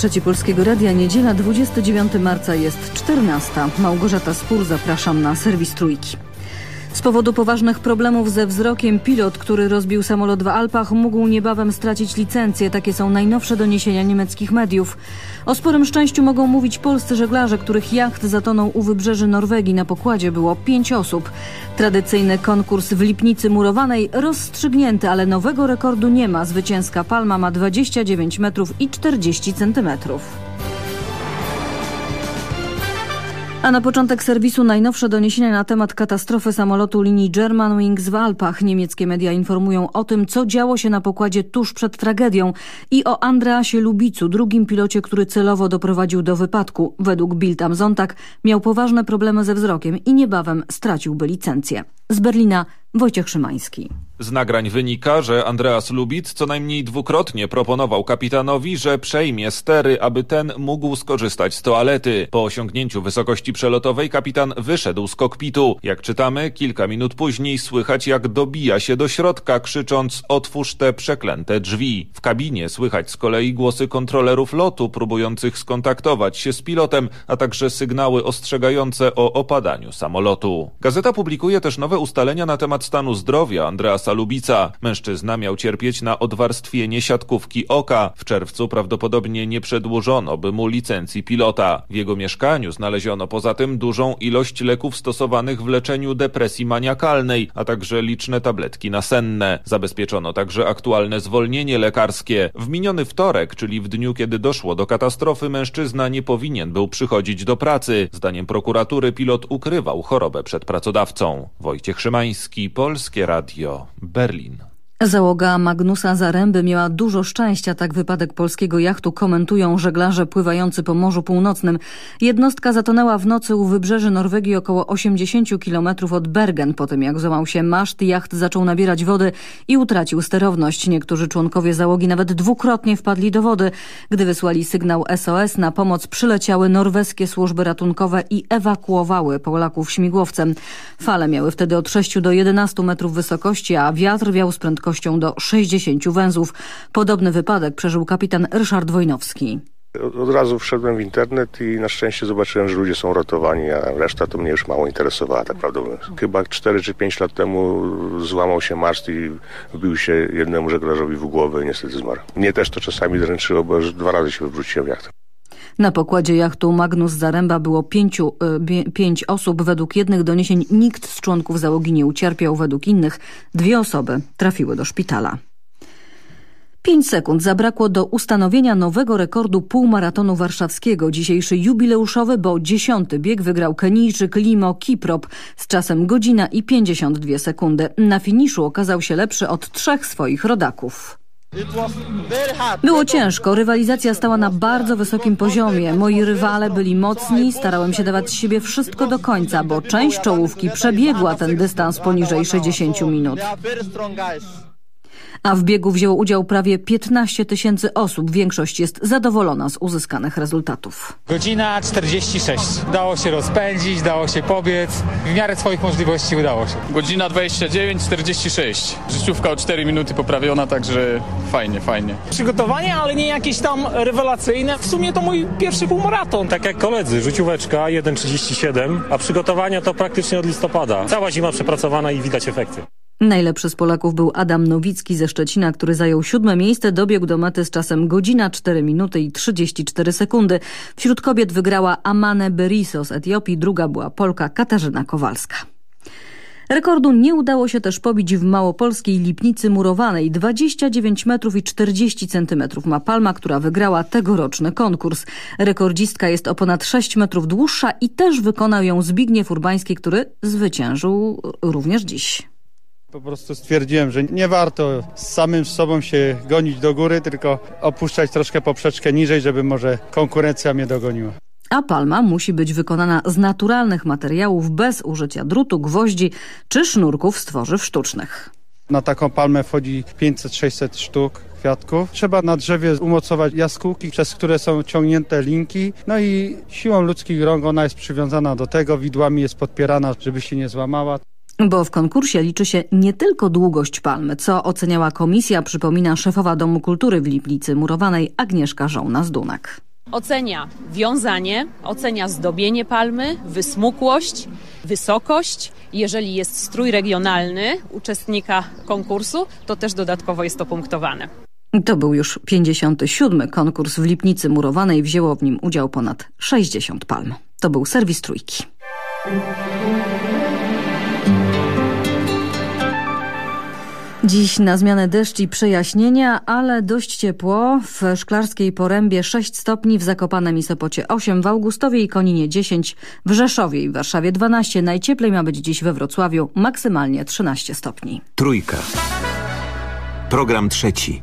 Trzeci Polskiego Radia, niedziela 29 marca jest 14. Małgorzata Spór, zapraszam na serwis Trójki. Z powodu poważnych problemów ze wzrokiem pilot, który rozbił samolot w Alpach, mógł niebawem stracić licencję. Takie są najnowsze doniesienia niemieckich mediów. O sporym szczęściu mogą mówić polscy żeglarze, których jacht zatonął u wybrzeży Norwegii. Na pokładzie było pięć osób. Tradycyjny konkurs w Lipnicy Murowanej rozstrzygnięty, ale nowego rekordu nie ma. Zwycięska palma ma 29 metrów i 40 centymetrów. A na początek serwisu najnowsze doniesienia na temat katastrofy samolotu linii Germanwings w Alpach. Niemieckie media informują o tym, co działo się na pokładzie tuż przed tragedią i o Andreasie Lubicu, drugim pilocie, który celowo doprowadził do wypadku. Według Bild am Sonntag miał poważne problemy ze wzrokiem i niebawem straciłby licencję. Z Berlina Wojciech Szymański. Z nagrań wynika, że Andreas Lubic co najmniej dwukrotnie proponował kapitanowi, że przejmie stery, aby ten mógł skorzystać z toalety. Po osiągnięciu wysokości przelotowej kapitan wyszedł z kokpitu. Jak czytamy, kilka minut później słychać jak dobija się do środka, krzycząc otwórz te przeklęte drzwi. W kabinie słychać z kolei głosy kontrolerów lotu próbujących skontaktować się z pilotem, a także sygnały ostrzegające o opadaniu samolotu. Gazeta publikuje też nowe ustalenia na temat stanu zdrowia Andreasa Lubica. Mężczyzna miał cierpieć na odwarstwienie siatkówki oka. W czerwcu prawdopodobnie nie przedłużono by mu licencji pilota. W jego mieszkaniu znaleziono poza tym dużą ilość leków stosowanych w leczeniu depresji maniakalnej, a także liczne tabletki nasenne. Zabezpieczono także aktualne zwolnienie lekarskie. W miniony wtorek, czyli w dniu, kiedy doszło do katastrofy, mężczyzna nie powinien był przychodzić do pracy. Zdaniem prokuratury pilot ukrywał chorobę przed pracodawcą. Wojciech Szymański, Polskie Radio, Berlin. Załoga Magnusa Zaręby miała dużo szczęścia, tak wypadek polskiego jachtu komentują żeglarze pływający po Morzu Północnym. Jednostka zatonęła w nocy u wybrzeży Norwegii około 80 km od Bergen. Po tym jak złamał się maszt, jacht zaczął nabierać wody i utracił sterowność. Niektórzy członkowie załogi nawet dwukrotnie wpadli do wody. Gdy wysłali sygnał SOS, na pomoc przyleciały norweskie służby ratunkowe i ewakuowały Polaków śmigłowcem. Fale miały wtedy od 6 do 11 metrów wysokości, a wiatr wiał z prędkością prędkością do 60 węzłów. Podobny wypadek przeżył kapitan Ryszard Wojnowski. Od razu wszedłem w internet i na szczęście zobaczyłem, że ludzie są ratowani, a reszta to mnie już mało interesowała, tak prawdę. Chyba 4 czy 5 lat temu złamał się maszt i wbił się jednemu żeglarzowi w głowę i niestety zmarł. Mnie też to czasami dręczyło, bo już dwa razy się wywróciłem jachtem. Na pokładzie jachtu Magnus Zaręba było pięciu, y, pięć osób. Według jednych doniesień nikt z członków załogi nie ucierpiał, według innych dwie osoby trafiły do szpitala. Pięć sekund zabrakło do ustanowienia nowego rekordu półmaratonu warszawskiego. Dzisiejszy jubileuszowy, bo dziesiąty bieg wygrał Kenijczyk Limo Kiprop z czasem godzina i 52 sekundy. Na finiszu okazał się lepszy od trzech swoich rodaków. Było ciężko, rywalizacja stała na bardzo wysokim poziomie. Moi rywale byli mocni, starałem się dawać z siebie wszystko do końca, bo część czołówki przebiegła ten dystans poniżej 60 minut a w biegu wzięło udział prawie 15 tysięcy osób. Większość jest zadowolona z uzyskanych rezultatów. Godzina 46. Dało się rozpędzić, dało się pobiec. W miarę swoich możliwości udało się. Godzina 29.46. Życiówka o 4 minuty poprawiona, także fajnie, fajnie. Przygotowanie, ale nie jakieś tam rewelacyjne. W sumie to mój pierwszy półmaraton. Tak jak koledzy, życióweczka 1.37, a przygotowania to praktycznie od listopada. Cała zima przepracowana i widać efekty. Najlepszy z Polaków był Adam Nowicki ze Szczecina, który zajął siódme miejsce, dobiegł do mety z czasem godzina 4 minuty i 34 sekundy. Wśród kobiet wygrała Amane Beriso z Etiopii, druga była Polka Katarzyna Kowalska. Rekordu nie udało się też pobić w małopolskiej Lipnicy Murowanej. 29 metrów i 40 centymetrów ma palma, która wygrała tegoroczny konkurs. Rekordzistka jest o ponad 6 metrów dłuższa i też wykonał ją Zbigniew Urbański, który zwyciężył również dziś. Po prostu stwierdziłem, że nie warto z samym sobą się gonić do góry, tylko opuszczać troszkę poprzeczkę niżej, żeby może konkurencja mnie dogoniła. A palma musi być wykonana z naturalnych materiałów bez użycia drutu, gwoździ czy sznurków z tworzyw sztucznych. Na taką palmę wchodzi 500-600 sztuk kwiatków. Trzeba na drzewie umocować jaskółki, przez które są ciągnięte linki. No i siłą ludzkich rąk ona jest przywiązana do tego, widłami jest podpierana, żeby się nie złamała. Bo w konkursie liczy się nie tylko długość palmy, co oceniała komisja, przypomina szefowa Domu Kultury w Liplicy Murowanej Agnieszka Żołna-Zdunak. Ocenia wiązanie, ocenia zdobienie palmy, wysmukłość, wysokość. Jeżeli jest strój regionalny uczestnika konkursu, to też dodatkowo jest to punktowane. To był już 57. konkurs w Lipnicy Murowanej. Wzięło w nim udział ponad 60 palm. To był serwis Trójki. Dziś na zmianę deszcz i przejaśnienia, ale dość ciepło. W Szklarskiej Porębie 6 stopni, w Zakopanem i Sopocie 8, w Augustowie i Koninie 10, w Rzeszowie i Warszawie 12. Najcieplej ma być dziś we Wrocławiu, maksymalnie 13 stopni. Trójka. Program trzeci.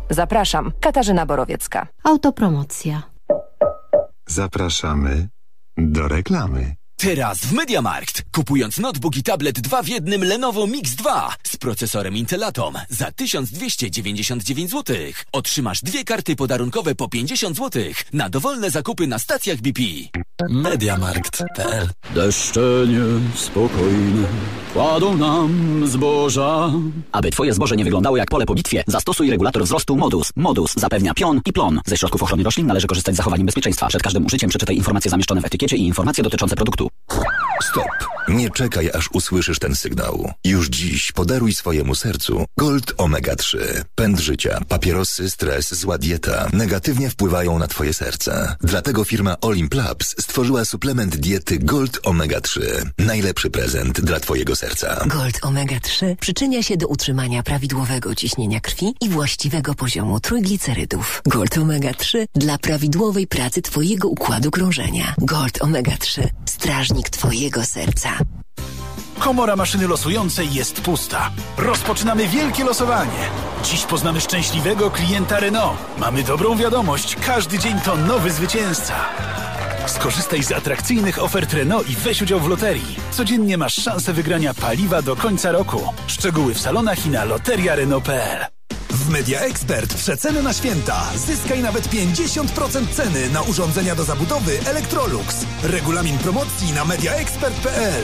Zapraszam, Katarzyna Borowiecka. Autopromocja. Zapraszamy do reklamy. Teraz w MediaMarkt. Kupując notebook i tablet 2 w jednym Lenovo Mix 2 z procesorem Intel Atom za 1299 zł. Otrzymasz dwie karty podarunkowe po 50 zł na dowolne zakupy na stacjach BP. Mediamarkt.pl Deszcze niespokojne kładą nam zboża. Aby twoje zboże nie wyglądało jak pole po bitwie, zastosuj regulator wzrostu Modus. Modus zapewnia pion i plon. Ze środków ochrony roślin należy korzystać z zachowaniem bezpieczeństwa. Przed każdym użyciem przeczytaj informacje zamieszczone w etykiecie i informacje dotyczące produktu. Stop. Nie czekaj, aż usłyszysz ten sygnał. Już dziś podaruj swojemu sercu Gold Omega 3. Pęd życia, papierosy, stres, zła dieta negatywnie wpływają na twoje serce. Dlatego firma Olimp Labs stworzyła suplement diety Gold Omega 3. Najlepszy prezent dla twojego serca. Gold Omega 3 przyczynia się do utrzymania prawidłowego ciśnienia krwi i właściwego poziomu trójglicerydów. Gold Omega 3 dla prawidłowej pracy twojego układu krążenia. Gold Omega 3. Strażnik twojego serca. Komora maszyny losującej jest pusta. Rozpoczynamy wielkie losowanie. Dziś poznamy szczęśliwego klienta Renault. Mamy dobrą wiadomość. Każdy dzień to nowy zwycięzca. Skorzystaj z atrakcyjnych ofert Renault i weź udział w loterii. Codziennie masz szansę wygrania paliwa do końca roku. Szczegóły w salonach i na loteriarenault.pl W Media Expert przeceny na święta. Zyskaj nawet 50% ceny na urządzenia do zabudowy Electrolux. Regulamin promocji na mediaexpert.pl.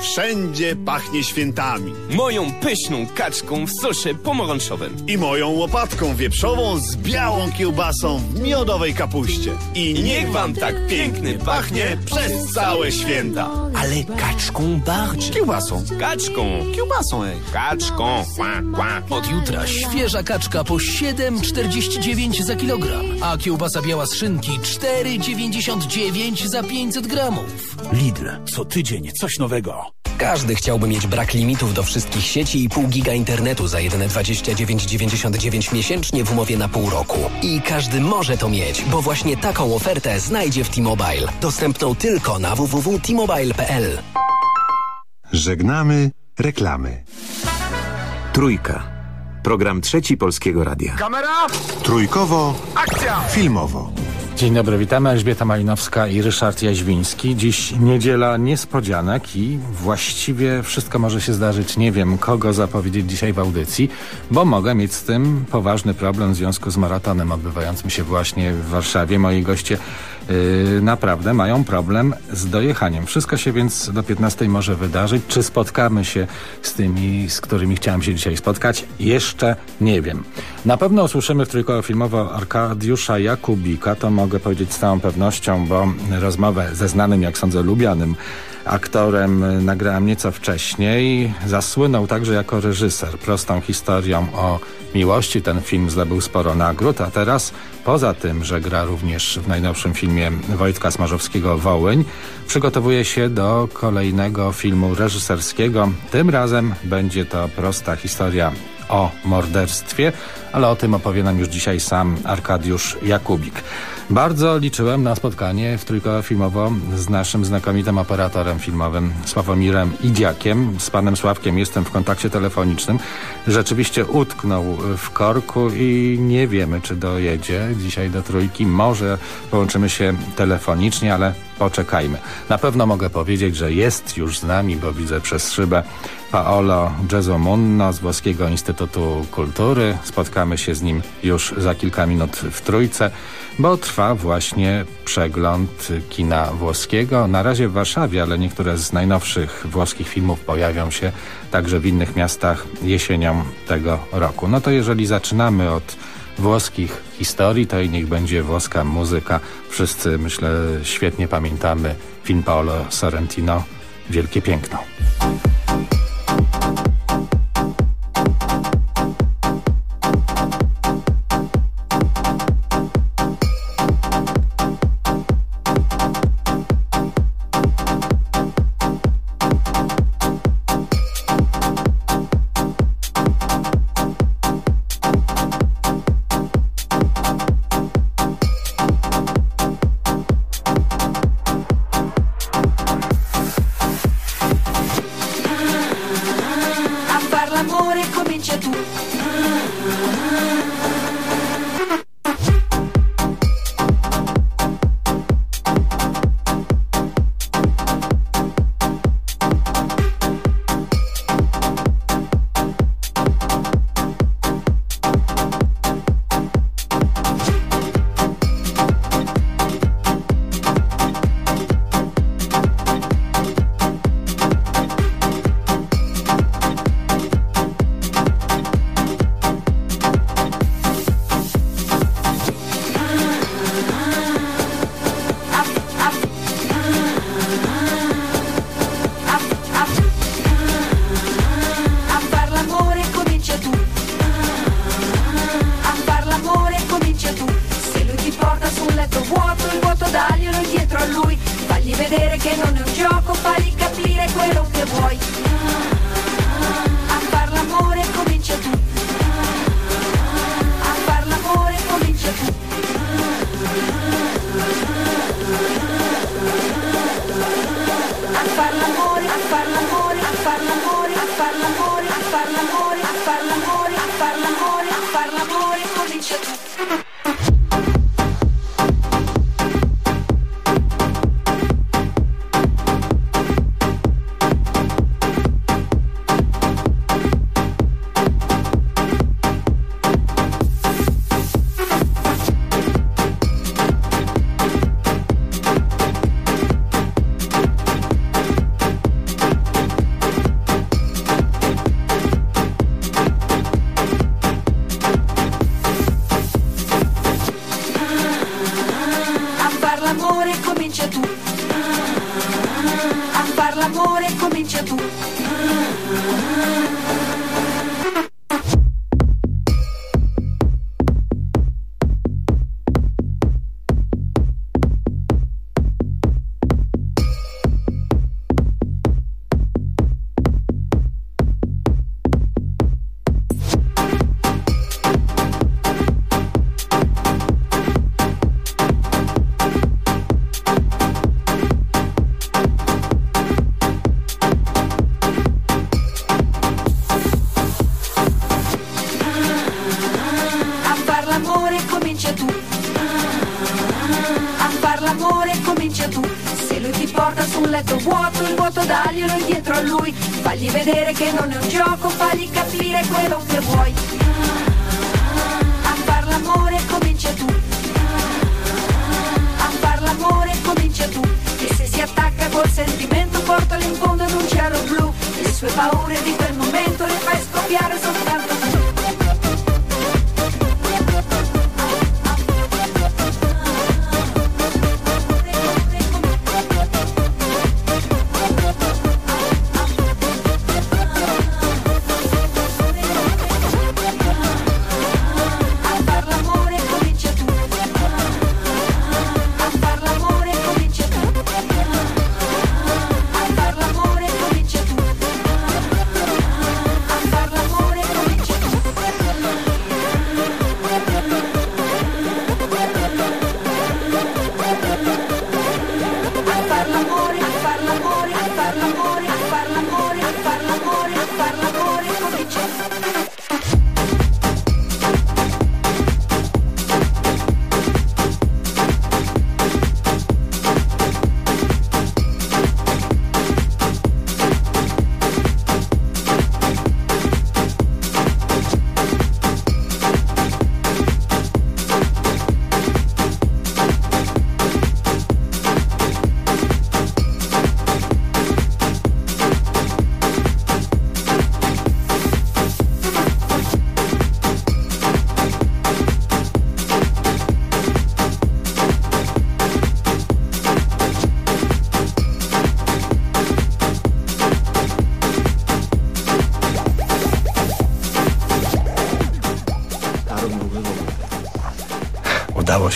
Wszędzie pachnie świętami. Moją pyszną kaczką w sosie pomarańczowym. I moją łopatką wieprzową z białą kiełbasą w miodowej kapuście. I niech wam tak pięknie pachnie przez całe święta. Ale kaczką bardziej. Kiełbasą. Kaczką. Kiełbasą, ej. Kaczką. Kła, kła. Od jutra świeża kaczka po 7,49 za kilogram, a kiełbasa biała z szynki 4,99 za 500 gramów. Lidl. Co tydzień coś nowego. Każdy chciałby mieć brak limitów do wszystkich sieci i pół giga internetu za jedyne 29,99 miesięcznie w umowie na pół roku. I każdy może to mieć, bo właśnie taką ofertę znajdzie w T-Mobile. Dostępną tylko na www.tmobile.pl. Żegnamy reklamy. Trójka. Program trzeci Polskiego Radia. Kamera! Trójkowo, Akcja! filmowo. Dzień dobry, witamy. Elżbieta Malinowska i Ryszard Jaźwiński. Dziś niedziela niespodzianek i właściwie wszystko może się zdarzyć. Nie wiem, kogo zapowiedzieć dzisiaj w audycji, bo mogę mieć z tym poważny problem w związku z maratonem odbywającym się właśnie w Warszawie. Moi goście yy, naprawdę mają problem z dojechaniem. Wszystko się więc do 15 może wydarzyć. Czy spotkamy się z tymi, z którymi chciałem się dzisiaj spotkać? Jeszcze nie wiem. Na pewno usłyszymy w trójkoło filmowo Arkadiusza Jakubika, to mogę powiedzieć z całą pewnością, bo rozmowę ze znanym, jak sądzę, lubianym aktorem nagrałem nieco wcześniej. Zasłynął także jako reżyser prostą historią o miłości. Ten film zdobył sporo nagród, a teraz poza tym, że gra również w najnowszym filmie Wojtka Smarzowskiego Wołyń, przygotowuje się do kolejnego filmu reżyserskiego. Tym razem będzie to prosta historia o morderstwie, ale o tym opowie nam już dzisiaj sam Arkadiusz Jakubik. Bardzo liczyłem na spotkanie w Trójkoła Filmowo z naszym znakomitym operatorem filmowym Sławomirem Idiakiem. Z panem Sławkiem jestem w kontakcie telefonicznym. Rzeczywiście utknął w korku i nie wiemy, czy dojedzie dzisiaj do Trójki. Może połączymy się telefonicznie, ale poczekajmy. Na pewno mogę powiedzieć, że jest już z nami, bo widzę przez szybę Paolo Gezomunno z Włoskiego Instytutu Kultury. Spotkamy się z nim już za kilka minut w Trójce, bo trwa właśnie przegląd kina włoskiego. Na razie w Warszawie, ale niektóre z najnowszych włoskich filmów pojawią się także w innych miastach jesienią tego roku. No to jeżeli zaczynamy od włoskich historii, to i niech będzie włoska muzyka. Wszyscy, myślę, świetnie pamiętamy film Paolo Sorrentino Wielkie Piękno.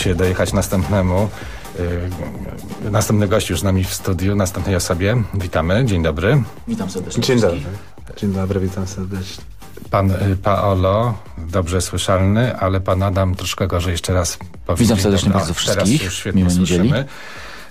Się dojechać następnemu. Yy, następny gość już z nami w studiu, następnej osobie. Witamy, dzień dobry. Witam serdecznie. Dzień dobry. Dzień dobry, witam serdecznie. Pan y, Paolo, dobrze słyszalny, ale pan Adam troszkę gorzej. Jeszcze raz powiem. Witam serdecznie bardzo wszystkich. Teraz już świetnie Miłej słyszymy. niedzieli.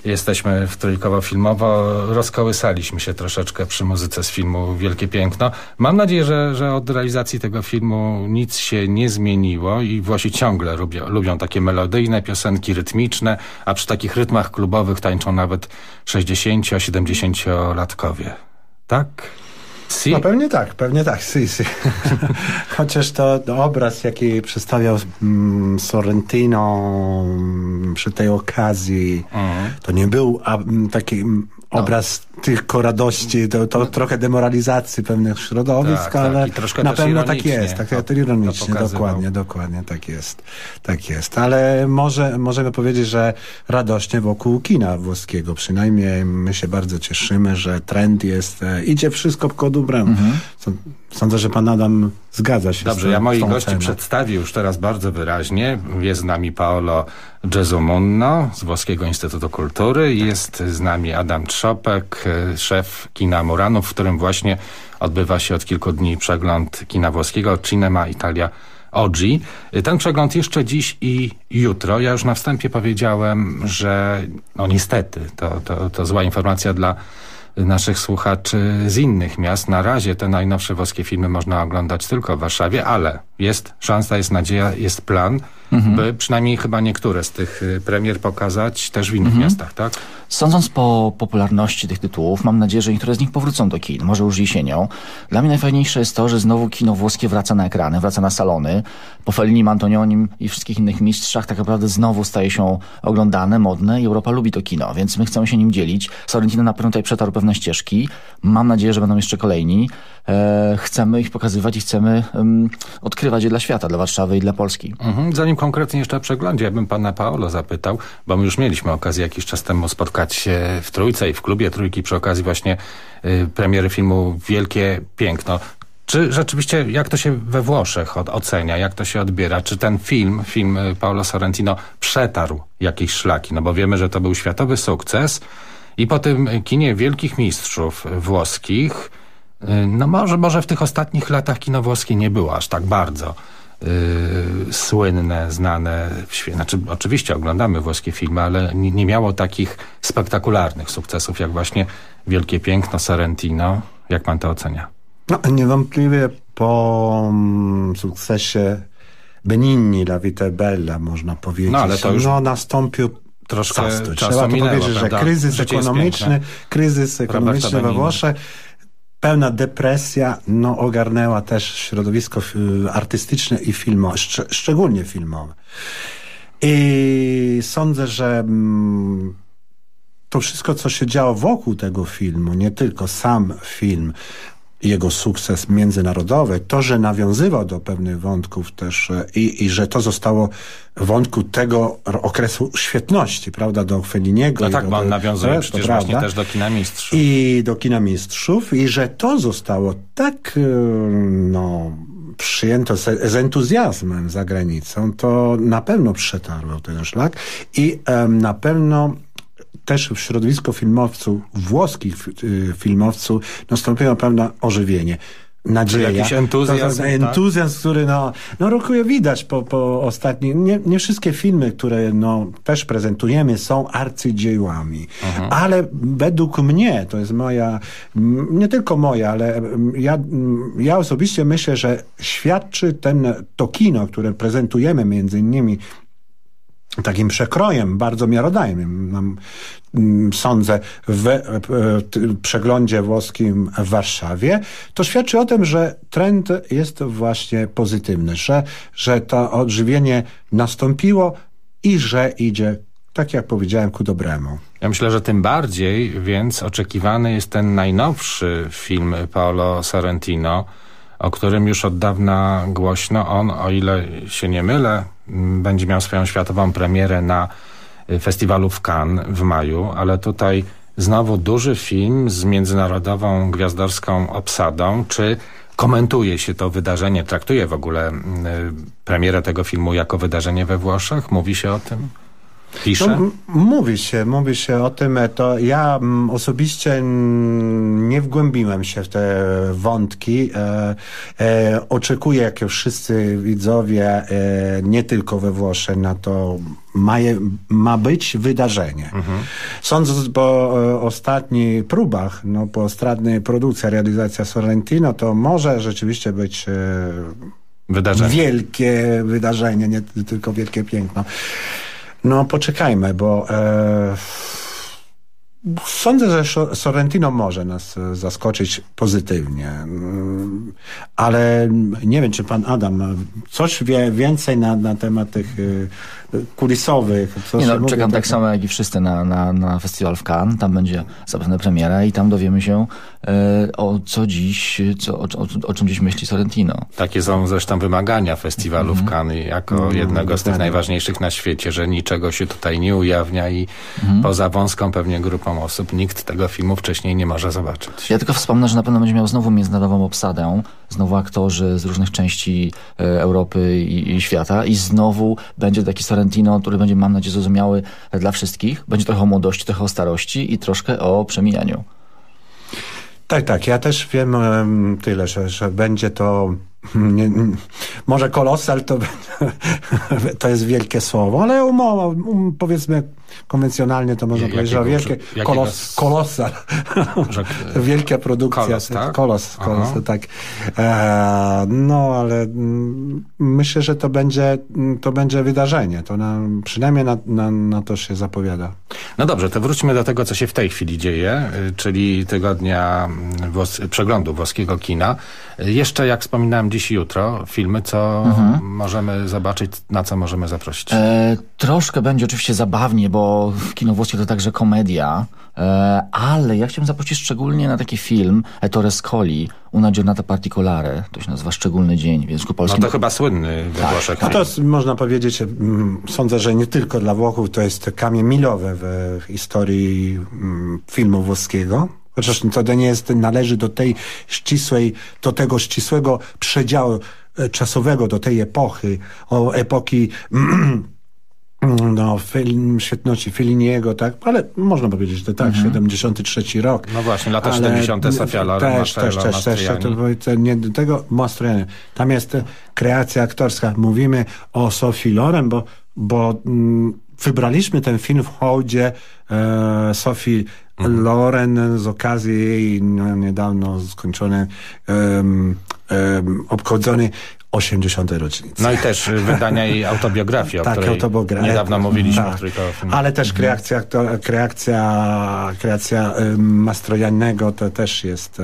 Jesteśmy w trójkowo-filmowo, rozkołysaliśmy się troszeczkę przy muzyce z filmu Wielkie Piękno. Mam nadzieję, że, że od realizacji tego filmu nic się nie zmieniło i Włosi ciągle lubią, lubią takie melodyjne piosenki, rytmiczne, a przy takich rytmach klubowych tańczą nawet 60-70-latkowie. Tak? Si? No pewnie tak, pewnie tak, si, si. Chociaż to obraz, jaki przedstawiał mm, Sorrentino mm, przy tej okazji, to nie był a, mm, taki mm, obraz tylko radości, to, to trochę demoralizacji pewnych środowisk, Tak, tak, ale troszkę na pewno tak jest, tak, to- ironicznie, dokładnie, dokładnie, tak jest, tak jest. Ale może, możemy powiedzieć, że radośnie wokół kina włoskiego, przynajmniej my się bardzo cieszymy, że trend jest, e, idzie wszystko ku dobremu. Sąd- Sądzę, że pan Adam zgadza się z Dobrze, tym, ja z moich gości oceną. przedstawię już teraz bardzo wyraźnie. Jest z nami Paolo Gesumunno z Włoskiego Instytutu Kultury i jest z nami Adam Trzopek, szef kina Muranów, w którym właśnie odbywa się od kilku dni przegląd kina włoskiego Cinema Italia Oggi. Ten przegląd jeszcze dziś i jutro. Ja już na wstępie powiedziałem, że no niestety, to, to, to zła informacja dla naszych słuchaczy z innych miast. Na razie te najnowsze włoskie filmy można oglądać tylko w Warszawie, ale jest szansa, jest nadzieja, jest plan, Mhm. by przynajmniej chyba niektóre z tych y, premier pokazać też w innych Mhm. miastach, tak? Sądząc po popularności tych tytułów, mam nadzieję, że niektóre z nich powrócą do kin, może już jesienią. Dla mnie najfajniejsze jest to, że znowu kino włoskie wraca na ekrany, wraca na salony. Po Fellinim, Antonionim i wszystkich innych mistrzach tak naprawdę znowu staje się oglądane, modne i Europa lubi to kino, więc my chcemy się nim dzielić. Sorrentino na pewno tutaj przetarł pewne ścieżki. Mam nadzieję, że będą jeszcze kolejni. E, chcemy ich pokazywać i chcemy em, odkrywać je dla świata, dla Warszawy i dla Polski. Mhm. Zanim konkretnie jeszcze o przeglądzie, ja bym pana Paolo zapytał, bo my już mieliśmy okazję jakiś czas temu spotkać się w Trójce i w klubie Trójki przy okazji właśnie y, premiery filmu Wielkie Piękno. Czy rzeczywiście, jak to się we Włoszech ocenia, jak to się odbiera? Czy ten film, film y, Paolo Sorrentino przetarł jakieś szlaki? No bo wiemy, że to był światowy sukces i po tym kinie wielkich mistrzów włoskich, no może, może w tych ostatnich latach kino włoskie nie było aż tak bardzo y, słynne, znane. Znaczy, oczywiście oglądamy włoskie filmy, ale nie, nie miało takich spektakularnych sukcesów, jak właśnie Wielkie Piękno, Sorrentino. Jak pan to ocenia? No, niewątpliwie po mm, sukcesie Benigni, La Vita Bella, można powiedzieć, No, ale to już no, nastąpił troszkę Trzeba to minęło, powiedzieć, że prawda? kryzys Życie ekonomiczny, kryzys ekonomiczny we. Włoszech, pełna depresja, no, ogarnęła też środowisko y, artystyczne i filmowe, szcz szczególnie filmowe. I sądzę, że mm, to wszystko, co się działo wokół tego filmu, nie tylko sam film, jego sukces międzynarodowy, to, że nawiązywał do pewnych wątków też e, i, i że to zostało wątku tego okresu świetności, prawda, do Felliniego. No tak, do, bo on nawiązuje to przecież prawda. właśnie też do kina mistrzów. I do kina mistrzów i że to zostało tak e, no, przyjęto z, z entuzjazmem za granicą, to na pewno przetarło ten szlak i em, na pewno też w środowisku filmowców, włoskich y, filmowców nastąpiło pewne ożywienie. Nadzieja. jakiś entuzjazm, To, tak? entuzjazm, który no, no rokuje widać po, po ostatnich, nie, nie wszystkie filmy, które no, też prezentujemy są arcydziełami. Ale według mnie, to jest moja, nie tylko moja, ale ja, ja osobiście myślę, że świadczy ten, to kino, które prezentujemy między innymi takim przekrojem bardzo miarodajnym, mm, sądzę, w e, przeglądzie włoskim w Warszawie, to świadczy o tym, że trend jest właśnie pozytywny, że, że to odżywienie nastąpiło i że idzie, tak jak powiedziałem, ku dobremu. Ja myślę, że tym bardziej więc oczekiwany jest ten najnowszy film Paolo Sorrentino, o którym już od dawna głośno. On, o ile się nie mylę, będzie miał swoją światową premierę na y, festiwalu w Cannes w maju, ale tutaj znowu duży film z międzynarodową gwiazdorską obsadą. Czy komentuje się to wydarzenie, traktuje w ogóle y, premierę tego filmu jako wydarzenie we Włoszech? Mówi się o tym? Pisze? No, mówi się, mówi się o tym. e, To ja m, osobiście nie wgłębiłem się w te wątki. E, e, oczekuję, jak już wszyscy widzowie, e, nie tylko we Włoszech, na to ma, je, ma być wydarzenie. Sądząc po e, ostatnich próbach, no, po ostatniej produkcji, realizacja Sorrentino, to może rzeczywiście być e, Wydarzenie. wielkie wydarzenie, nie tylko wielkie piękno. No poczekajmy, bo e, sądzę, że Sorrentino może nas e, zaskoczyć pozytywnie. Mm, Ale nie wiem, czy pan Adam e, coś wie więcej na, na temat tych e, kulisowych. Co Nie no, czekam tak tak- samo jak i wszyscy na, na, na festiwal w Cannes. Tam będzie zapewne premiera i tam dowiemy się e, o co dziś, co, o, o, o czym dziś myśli Sorrentino. Takie są zresztą wymagania festiwalu w Cannes jako Mhm, jednego z tych najważniejszych na świecie, że niczego się tutaj nie ujawnia i Mhm. poza wąską pewnie grupą osób nikt tego filmu wcześniej nie może zobaczyć. Ja tylko wspomnę, że na pewno będzie miał znowu międzynarodową obsadę, znowu aktorzy z różnych części e, Europy i, i świata i znowu będzie taki Sorrentino, który będzie, mam nadzieję, zrozumiały dla wszystkich. Będzie trochę o młodości, trochę o starości i troszkę o przemijaniu. Tak, tak. Ja też wiem em, tyle, że, że będzie to nie, nie- może kolosal to, to jest wielkie słowo, ale umowa, um, powiedzmy konwencjonalnie to można Ja- powiedzieć, że jakiego wielkie jakiego kolos, kolosal. Że- Wielka produkcja. Kolos, tak? Kolos, kolos tak. E, no, ale mm, myślę, że to będzie, mm, to będzie wydarzenie. To na, przynajmniej na, na, na to się zapowiada. No dobrze, to wróćmy do tego, co się w tej chwili dzieje, czyli tygodnia mm, włos przeglądu włoskiego kina. Jeszcze, jak wspominałem, dziś i jutro filmy, co Mhm. możemy zobaczyć, na co możemy zaprosić. E, troszkę będzie oczywiście zabawnie, bo kino włoskie to także komedia, e, ale ja chciałem zaprosić szczególnie na taki film Ettore Scoli, Una giornata particolare, to się nazywa Szczególny Dzień w języku No polskim. to chyba słynny we Włoszech No film. to jest, można powiedzieć, sądzę, że nie tylko dla Włochów, to jest kamień milowy w historii filmu włoskiego. Chociaż to nie jest, należy do tej ścisłej, do tego ścisłego przedziału e, czasowego, do tej epochy, o epoki no, film, świetności Felliniego, tak, ale można powiedzieć, że tak, Mhm. 73 rok. No właśnie, lata Ale 70. Sofia Loren, Też, też, też, też, to, nie do tego Mastroianni. Tam jest e, kreacja aktorska. Mówimy o Sophie Loren, bo, bo mm, wybraliśmy ten film w hołdzie e, Sophie Mhm. Loren z okazji jej no, niedawno skończonej em, em, obchodzonej 80. rocznicy. No i też wydania jej autobiografii, o Tak, której autobiografia. niedawno mówiliśmy Tak. Ale też kreacja, aktor- kreacja, kreacja em, Mastrojannego to też jest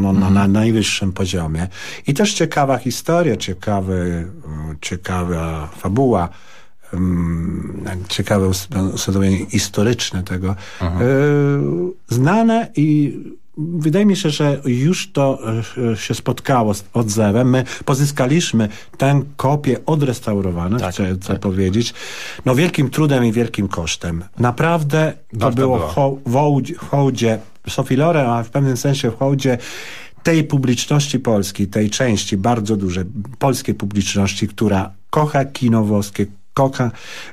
no, na, na najwyższym poziomie. I też ciekawa historia, ciekawy, ciekawa fabuła, ciekawe us- usadowienie historyczne tego. E, znane i Wydaje mi się, że już to e, się spotkało z odzewem. My pozyskaliśmy tę kopię odrestaurowaną, chcę, chcę powiedzieć, no wielkim trudem i wielkim kosztem. Naprawdę to było było. w ho- w hołdzie, hołdzie Sophie Loren, a w pewnym sensie w hołdzie tej publiczności polskiej, tej części bardzo dużej polskiej publiczności, która kocha kino włoskie, kocha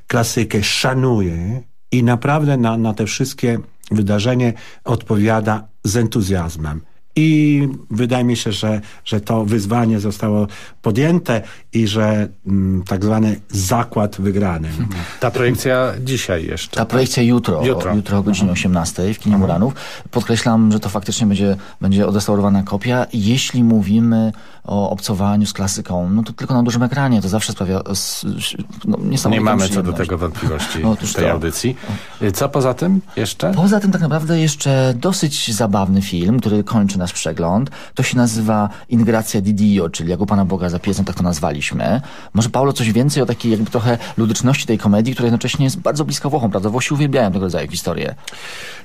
klasykę, szanuje i naprawdę na, na te wszystkie wydarzenie odpowiada z entuzjazmem. I wydaje mi się, że, że to wyzwanie zostało podjęte i że mm, tak zwany zakład wygrany. Ta projekcja dzisiaj jeszcze. Ta projekcja jutro, Jutro. jutro, o godzinie 18 w kinie Muranów. Podkreślam, że to faktycznie będzie, będzie odrestaurowana kopia. Jeśli mówimy o obcowaniu z klasyką, no to tylko na dużym ekranie. To zawsze sprawia no, niesamowitą Nie mamy co do tego wątpliwości Otóż w tej to. audycji. Co poza tym jeszcze? Poza tym tak naprawdę jeszcze dosyć zabawny film, który kończy nasz przegląd. To się nazywa Ingracja di Dio, czyli jak u Pana Boga za piecem, tak to nazwaliśmy. Może Paulo coś więcej o takiej jakby trochę ludyczności tej komedii, która jednocześnie jest bardzo bliska Włochom, prawda? Włosi uwielbiają tego rodzaju historie.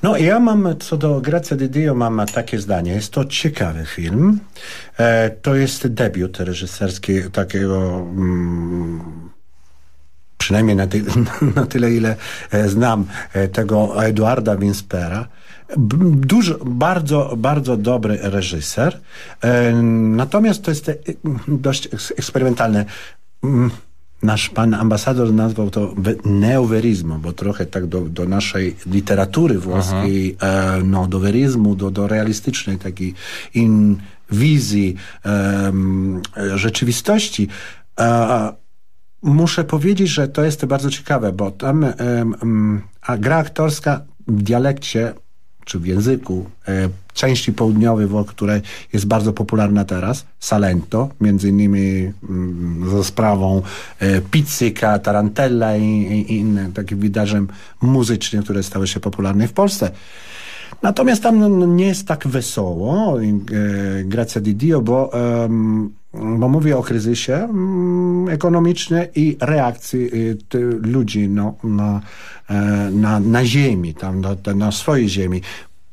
No ja mam, co do Gracja di Dio, mam takie zdanie. Jest to ciekawy film. E, to jest debiut reżyserski takiego... Mm, przynajmniej na, ty, na tyle, ile e, znam e, tego Eduarda Winspera. Dużo, bardzo, bardzo dobry reżyser. E, Natomiast to jest dość eks- eksperymentalne. Mm, Nasz pan ambasador nazwał to we- neowerizmem, bo trochę tak do, do naszej literatury włoskiej, no, do werizmu, do, do realistycznej takiej in wizji rzeczywistości. Muszę powiedzieć, że to jest bardzo ciekawe, bo tam a gra aktorska w dialekcie czy w języku e, części południowej która jest bardzo popularna teraz, Salento, między innymi mm, za sprawą e, pizzyka, tarantella i, i, i innych takich wydarzeń muzycznych, które stały się popularne w Polsce. Natomiast tam no, no, nie jest tak wesoło, e, Gracja di Dio, bo, bo mówię o kryzysie mm, ekonomicznym i reakcji y, ludzi no, na, e, na, na ziemi, tam na, na swojej ziemi.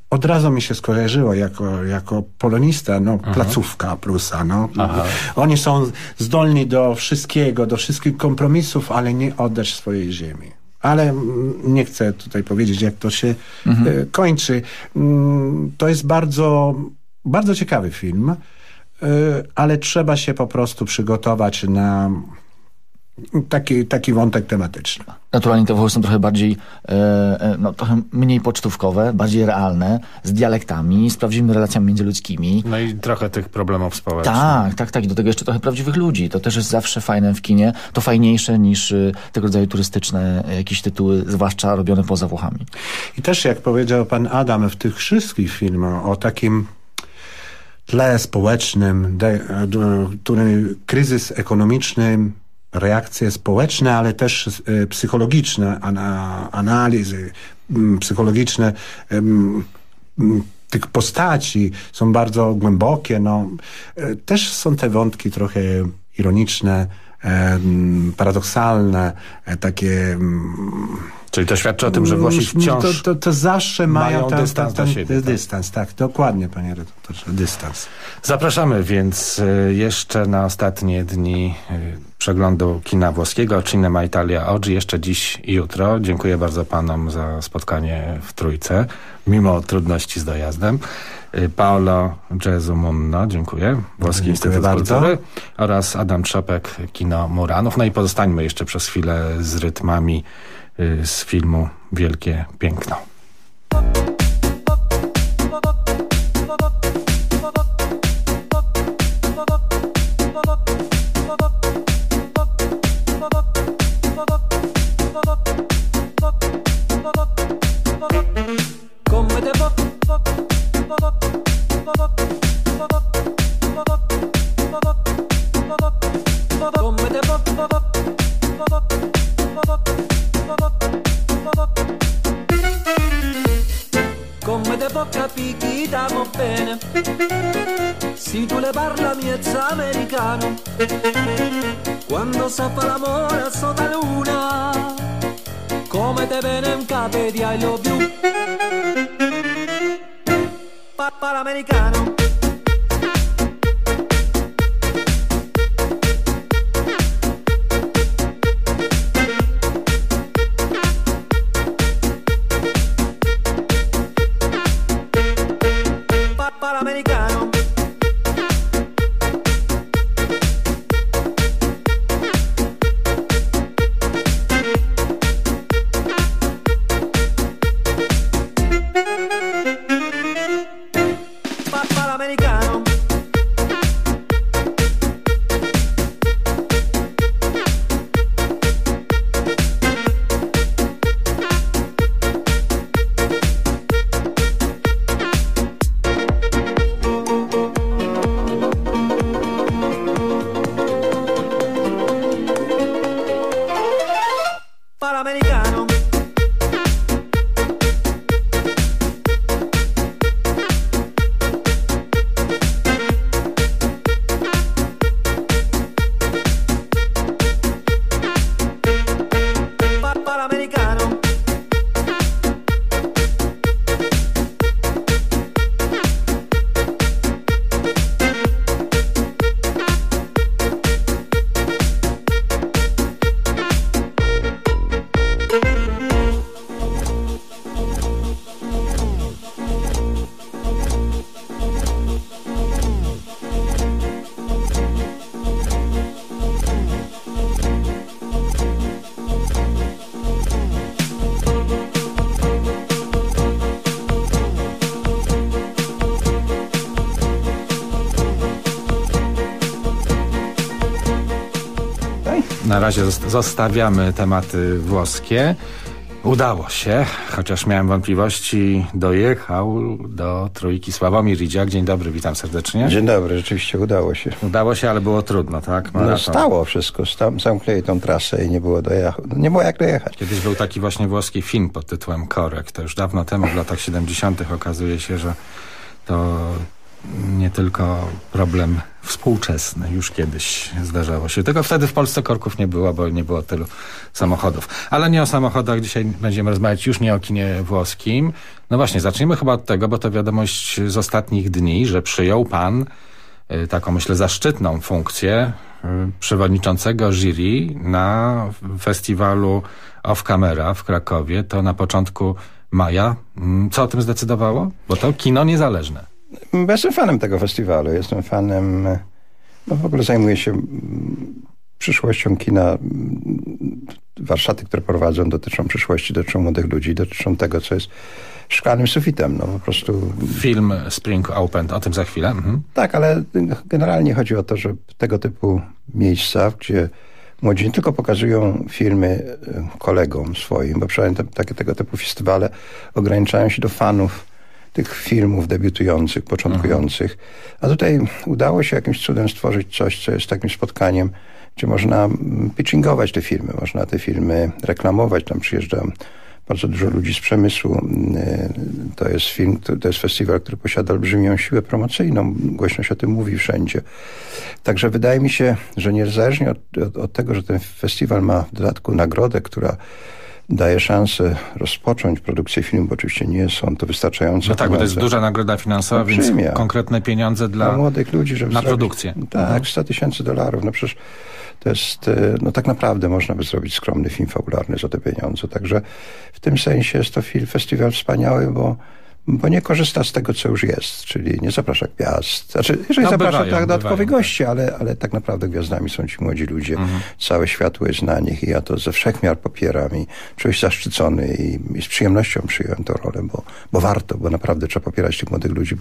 Od razu mi się skojarzyło jako, jako polonista, no, placówka Prusa. No. Aha. Oni są zdolni do wszystkiego, do wszystkich kompromisów, ale nie oddać swojej ziemi. Ale nie chcę tutaj powiedzieć, jak to się Mhm. e, kończy. Mm, To jest bardzo, bardzo ciekawy film, e, ale trzeba się po prostu przygotować na taki, taki wątek tematyczny. Naturalnie te Włochy są trochę bardziej, e, e, no, trochę mniej pocztówkowe, bardziej realne, z dialektami, z prawdziwymi relacjami międzyludzkimi. No i trochę tych problemów społecznych. Tak, tak, tak. I do tego jeszcze trochę prawdziwych ludzi. To też jest zawsze fajne w kinie. To fajniejsze niż y, tego rodzaju turystyczne y, jakieś tytuły, zwłaszcza robione poza Włochami. I też, jak powiedział pan Adam, w tych wszystkich filmach o takim tle społecznym, de, d- który kryzys ekonomiczny, reakcje społeczne, ale też e, psychologiczne, ana, analizy m, psychologiczne em, m, tych postaci są bardzo głębokie. No. E, Też są te wątki trochę ironiczne, paradoksalne, e, takie... mm, Czyli to świadczy o tym, że Włosi wciąż To, to, to zawsze mają, mają ten, dystans ten, ten, siebie, ten tak. dystans. Tak, dokładnie, panie redaktorze, dystans. Zapraszamy więc jeszcze na ostatnie dni przeglądu kina włoskiego, Cinema Italia Oggi, jeszcze dziś i jutro. Dziękuję bardzo panom za spotkanie w Trójce, mimo trudności z dojazdem. Y, Paolo Gesumunno, dziękuję, Włoski Dziękuję Instytut bardzo. Kultury oraz Adam Czopek, Kino Muranów. No i pozostańmy jeszcze przez chwilę z rytmami y, z filmu Wielkie Piękno. Come te può capire che stiamo bene. Se tu le parla miezza americano. Quando sa fa l'amore sotto la luna Come te viene in capo di I love you. Papà l'americano razie zost- zostawiamy tematy włoskie. Udało się, chociaż miałem wątpliwości, dojechał do trójki Sławomir Ridziak. Dzień dobry, witam serdecznie. Dzień dobry, rzeczywiście udało się. Udało się, ale było trudno, tak? No Maraton. stało wszystko, sta- zamknęli tą trasę i nie było dojechać. Nie było jak dojechać. Kiedyś był taki właśnie włoski film pod tytułem Korek. To już dawno temu, w latach 70. okazuje się, że to nie tylko problem współczesny, już kiedyś zdarzało się. Tylko wtedy w Polsce korków nie było, bo nie było tylu samochodów. Ale nie o samochodach dzisiaj będziemy rozmawiać, już nie o kinie włoskim. No właśnie, zacznijmy chyba od tego, bo to wiadomość z ostatnich dni, że przyjął pan y, taką, myślę, zaszczytną funkcję y, przewodniczącego jury na festiwalu Off Camera w Krakowie. To na początku maja. Mm, Co o tym zdecydowało? Bo to kino niezależne. Ja Jestem fanem tego festiwalu, jestem fanem, no w ogóle zajmuję się mm, przyszłością kina. Warsztaty, które prowadzą, dotyczą przyszłości, dotyczą młodych ludzi, dotyczą tego, co jest szklanym sufitem. No po prostu... Film Spring Open, o tym za chwilę. Mhm. Tak, ale generalnie chodzi o to, że tego typu miejsca, gdzie młodzi nie tylko pokazują filmy e, kolegom swoim, bo przynajmniej te, takie tego typu festiwale ograniczają się do fanów tych filmów debiutujących, początkujących. A tutaj udało się jakimś cudem stworzyć coś, co jest takim spotkaniem, gdzie można mm, pitchingować te filmy, można te filmy reklamować. Tam przyjeżdża bardzo dużo ludzi z przemysłu. Mm, To jest film, to jest festiwal, który posiada olbrzymią siłę promocyjną. Głośno się o tym mówi wszędzie. Także wydaje mi się, że niezależnie od, od, od tego, że ten festiwal ma w dodatku nagrodę, która daje szansę rozpocząć produkcję filmu, bo oczywiście nie są to wystarczające No tak, bo to jest duża nagroda finansowa, więc konkretne pieniądze dla, Dla młodych ludzi, żeby na zrobić- produkcję. Tak, 100 tysięcy dolarów. No przecież to jest, e, no tak naprawdę można by zrobić skromny film fabularny za te pieniądze. Także w tym sensie jest to film, festiwal wspaniały, bo bo nie korzysta z tego, co już jest, czyli nie zaprasza gwiazd. Znaczy, jeżeli No, zaprasza bywają, tak dodatkowych bywają, gości, ale, ale tak naprawdę gwiazdami są ci młodzi ludzie. Mhm. Całe światło jest na nich i ja to ze wszechmiar popieram i czuję się zaszczycony i, i z przyjemnością przyjąłem tę rolę, bo, bo warto, bo naprawdę trzeba popierać tych młodych ludzi,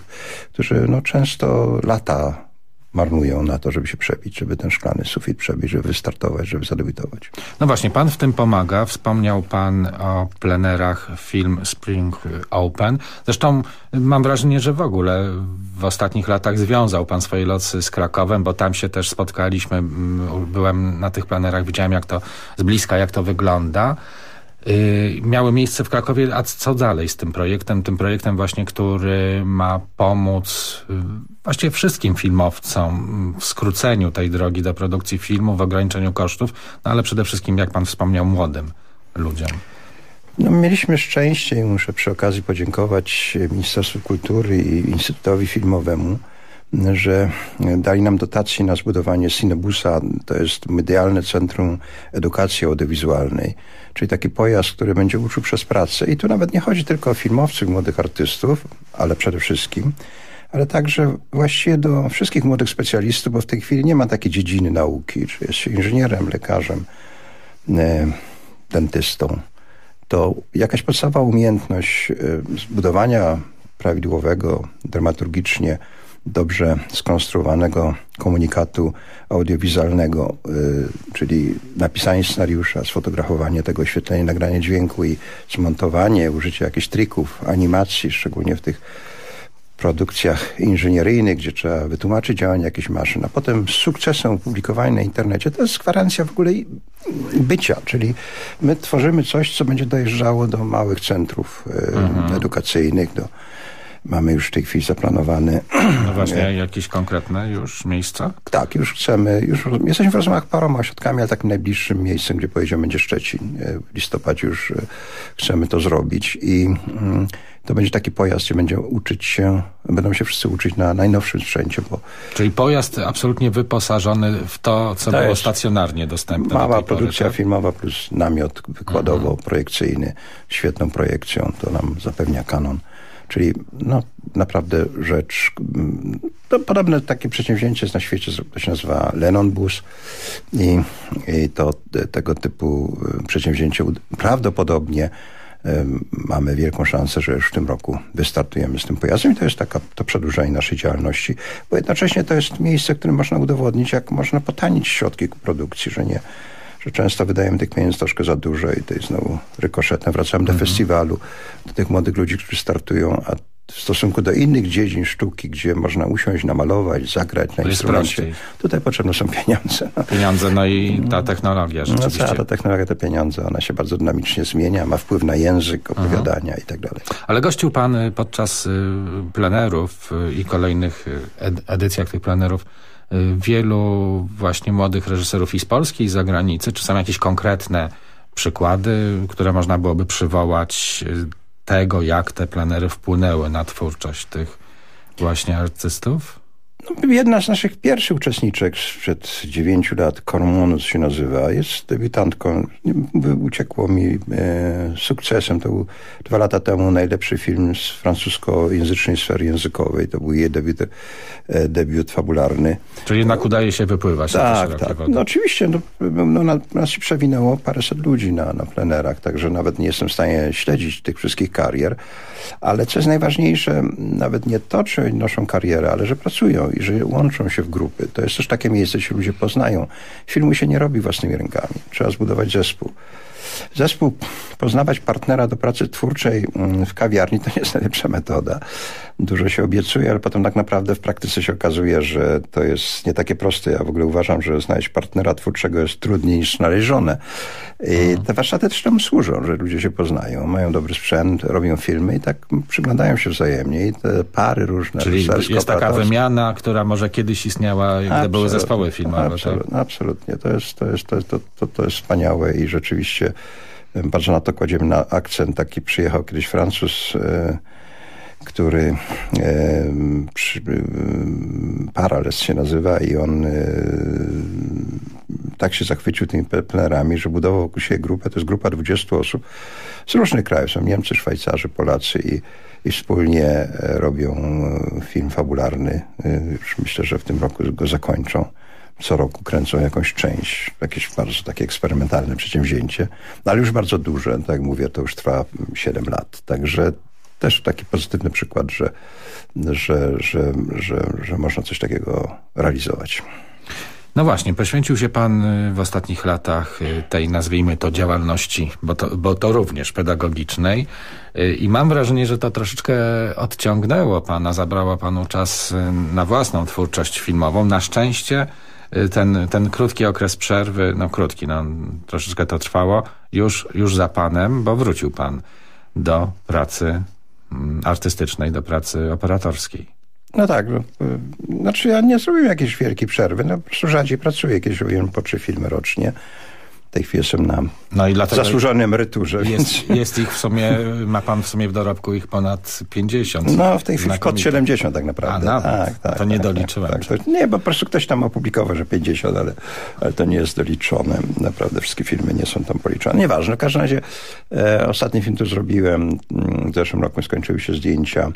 którzy no, często lata marnują na to, żeby się przebić, żeby ten szklany sufit przebić, żeby wystartować, żeby zadebiutować. No właśnie, pan w tym pomaga. Wspomniał pan o plenerach film Spring Open. Zresztą mam wrażenie, że w ogóle w ostatnich latach związał pan swoje losy z Krakowem, bo tam się też spotkaliśmy. Mm, Byłem na tych plenerach, widziałem jak to z bliska, jak to wygląda. Yy, miały miejsce w Krakowie, a co dalej z tym projektem? Tym projektem właśnie, który ma pomóc yy, właściwie wszystkim filmowcom w skróceniu tej drogi do produkcji filmu, w ograniczeniu kosztów, no ale przede wszystkim, jak pan wspomniał, młodym ludziom. No, mieliśmy szczęście i muszę przy okazji podziękować Ministerstwu Kultury i Instytutowi Filmowemu, że dali nam dotacje na zbudowanie Cinebusa. To jest medialne centrum edukacji audiowizualnej, czyli taki pojazd, który będzie uczył przez pracę. I tu nawet nie chodzi tylko o filmowców, młodych artystów, ale przede wszystkim, ale także właściwie do wszystkich młodych specjalistów, bo w tej chwili nie ma takiej dziedziny nauki, czy jest się inżynierem, lekarzem, e, dentystą to jakaś podstawowa umiejętność y, zbudowania prawidłowego, dramaturgicznie dobrze skonstruowanego komunikatu audiowizualnego, y, czyli napisanie scenariusza, sfotografowanie tego, oświetlenie, nagranie dźwięku i zmontowanie, użycie jakichś trików, animacji, szczególnie w tych produkcjach inżynieryjnych, gdzie trzeba wytłumaczyć działanie jakichś maszyn, a potem z sukcesem publikowanie na internecie, to jest gwarancja w ogóle bycia, czyli my tworzymy coś, co będzie dojeżdżało do małych centrów e, Mhm. edukacyjnych, do, mamy już w tej chwili zaplanowane No właśnie, jakieś konkretne już miejsca? tak, już chcemy, już jesteśmy w rozmowach paroma ośrodkami, ale takim najbliższym miejscem, gdzie pojedziemy będzie Szczecin. E, W listopadzie już e, chcemy to zrobić i mm, to będzie taki pojazd, gdzie będzie uczyć się, będą się wszyscy uczyć na najnowszym sprzęcie, bo Czyli pojazd absolutnie wyposażony w to, co To było stacjonarnie dostępne do mała pory, produkcja tak? filmowa plus namiot wykładowo-projekcyjny, świetną projekcją, to nam zapewnia Canon. Czyli no, naprawdę rzecz, to podobne takie przedsięwzięcie jest na świecie, to się nazywa Lennon Bus i, i to te- tego typu y, przedsięwzięcie prawdopodobnie em, mamy wielką szansę, że już w tym roku wystartujemy z tym pojazdem i to jest taka, to przedłużenie naszej działalności, bo jednocześnie to jest miejsce, w którym można udowodnić, jak można potanić środki produkcji, że nie że często wydajemy tych pieniędzy troszkę za dużo i to jest znowu rykoszetem. Wracamy do festiwalu, do tych młodych ludzi, którzy startują, a w stosunku do innych dziedzin sztuki, gdzie można usiąść, namalować, zagrać na instrumencie, tutaj potrzebne są pieniądze. No. Pieniądze, no i ta technologia No rzeczywiście. cała ta technologia, te pieniądze, ona się bardzo dynamicznie zmienia, ma wpływ na język opowiadania i tak dalej. Ale gościł pan y, podczas y, plenerów y, i kolejnych ed- edycjach tych plenerów wielu właśnie młodych reżyserów i z Polski, i z zagranicy. Czy są jakieś konkretne przykłady, które można byłoby przywołać y, tego, jak te plenery wpłynęły na twórczość tych właśnie artystów? No, jedna z naszych pierwszych uczestniczek sprzed dziewięciu lat, Kormonus się nazywa, jest debiutantką. Uciekło mi e, sukcesem. To był dwa lata temu najlepszy film z francuskojęzycznej sfery językowej. To był jej debiut, e, debiut fabularny. Czyli jednak udaje się wypływać Tak, tak. No oczywiście, no, no, na, nas się przewinęło paręset ludzi na, na plenerach, także nawet nie jestem w stanie śledzić tych wszystkich karier, ale co jest najważniejsze, nawet nie to, czy noszą karierę, ale że pracują i że łączą się w grupy. To jest też takie miejsce, gdzie ludzie poznają. Filmu się nie robi własnymi rękami. Trzeba zbudować zespół. Zespół, poznawać partnera do pracy twórczej mm, w kawiarni to nie jest najlepsza metoda. Dużo się obiecuje, ale potem tak naprawdę w praktyce się okazuje, że to jest nie takie proste. Ja w ogóle uważam, że znaleźć partnera twórczego jest trudniej niż znaleźć żonę. I te warsztaty też temu służą, że ludzie się poznają, mają dobry sprzęt, robią filmy i tak przyglądają się wzajemnie. I te pary różne, Czyli jest taka wymiana, która może kiedyś istniała, gdy były Absolutnie. zespoły filmowe. Tak? Absolutnie, absolutnie. To, jest, to, jest, to, jest, to, to, to jest wspaniałe i rzeczywiście bardzo na to kładziemy na akcent. Taki przyjechał kiedyś Francuz, e, który e, przy, e, Parales się nazywa i on tak się zachwycił tymi plenerami, że budował wokół siebie grupę. To jest grupa 20 osób z różnych krajów. Są Niemcy, Szwajcarzy, Polacy i, i wspólnie robią film fabularny. Już myślę, że w tym roku go zakończą. Co roku kręcą jakąś część, jakieś bardzo takie eksperymentalne przedsięwzięcie, no, ale już bardzo duże, tak jak mówię, to już trwa 7 lat. Także też taki pozytywny przykład, że, że, że, że, można coś takiego realizować. No właśnie, poświęcił się pan y, w ostatnich latach y, tej, nazwijmy to, działalności, bo to, bo to również pedagogicznej. Y, I mam wrażenie, że to troszeczkę odciągnęło pana, zabrało panu czas na własną twórczość filmową. Na szczęście ten, ten krótki okres przerwy, no krótki, no troszeczkę to trwało, już, już za panem, bo wrócił pan do pracy mm, artystycznej, do pracy operatorskiej. No tak, no, y, znaczy ja nie zrobiłem jakiejś wielkiej przerwy, no po rzadziej pracuję, kiedyś robiłem po trzy filmy rocznie. W tej chwili jestem na No i dlatego zasłużonej emeryturze, więc... Jest, jest ich w sumie, ma pan w sumie w dorobku ich ponad 50. No, w tej chwili kod Znakomite. 70 tak naprawdę. A, nawet. Tak, tak, to nie tak, doliczyłem. Tak, tak. Nie, bo po prostu ktoś tam opublikował, że 50, ale, ale to nie jest doliczone. Naprawdę wszystkie filmy nie są tam policzone. Nieważne. W każdym razie e, ostatni film, który zrobiłem, mm, w zeszłym roku skończyły się zdjęcia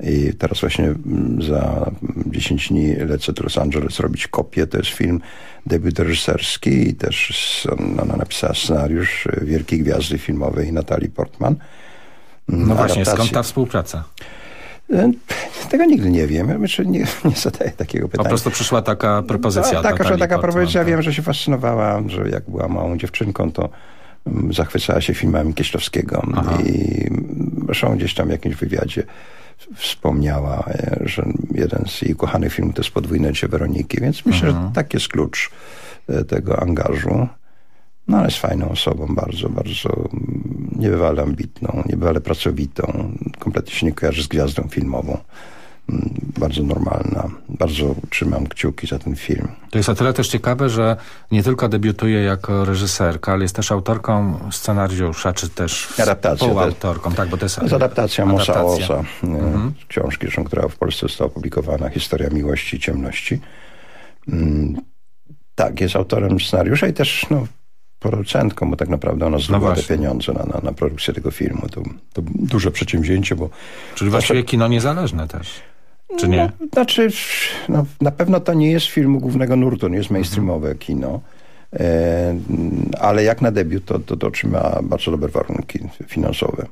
i teraz właśnie mm, za 10 dni lecę do Los Angeles robić kopię. To jest film debiut reżyserski i też ona napisała scenariusz Wielkiej Gwiazdy Filmowej Natalii Portman. Mm, No właśnie, skąd ta współpraca? E, Tego nigdy nie wiem. Myślę, nie, nie zadaję takiego Po pytania. prostu przyszła taka propozycja. No, taka, że taka propozycja. tak. Wiem, że się fascynowała, że jak była małą dziewczynką, to mm, zachwycała się filmami Kieślowskiego. I mm, zresztą gdzieś tam w jakimś wywiadzie wspomniała, e, że jeden z jej ukochanych filmów to jest Podwójne Cię Weroniki, więc myślę, Mhm. że tak jest klucz e, tego angażu. No ale jest fajną osobą, bardzo, bardzo mm, niebywale ambitną, niebywale pracowitą. Kompletnie się nie kojarzy z gwiazdą filmową. Bardzo normalna. Bardzo trzymam kciuki za ten film. To jest o tyle też ciekawe, że nie tylko debiutuje jako reżyserka, ale jest też autorką scenariusza, czy też Adaptacja, współautorką. Tak, bo to jest jest adaptacja Mosa adaptacja. Osa, mhm. książki, która w Polsce została opublikowana, Historia Miłości i Ciemności. Mm, tak, jest autorem scenariusza i też no, producentką, bo tak naprawdę ona zdobyła te No właśnie. pieniądze na, na, na produkcję tego filmu. To, to duże przedsięwzięcie, bo... Czyli właściwie kino niezależne też. Czy nie? No, znaczy, no, na pewno to nie jest film głównego nurtu, nie jest mainstreamowe kino. E, ale jak na debiut, to, to, to otrzyma bardzo dobre warunki finansowe.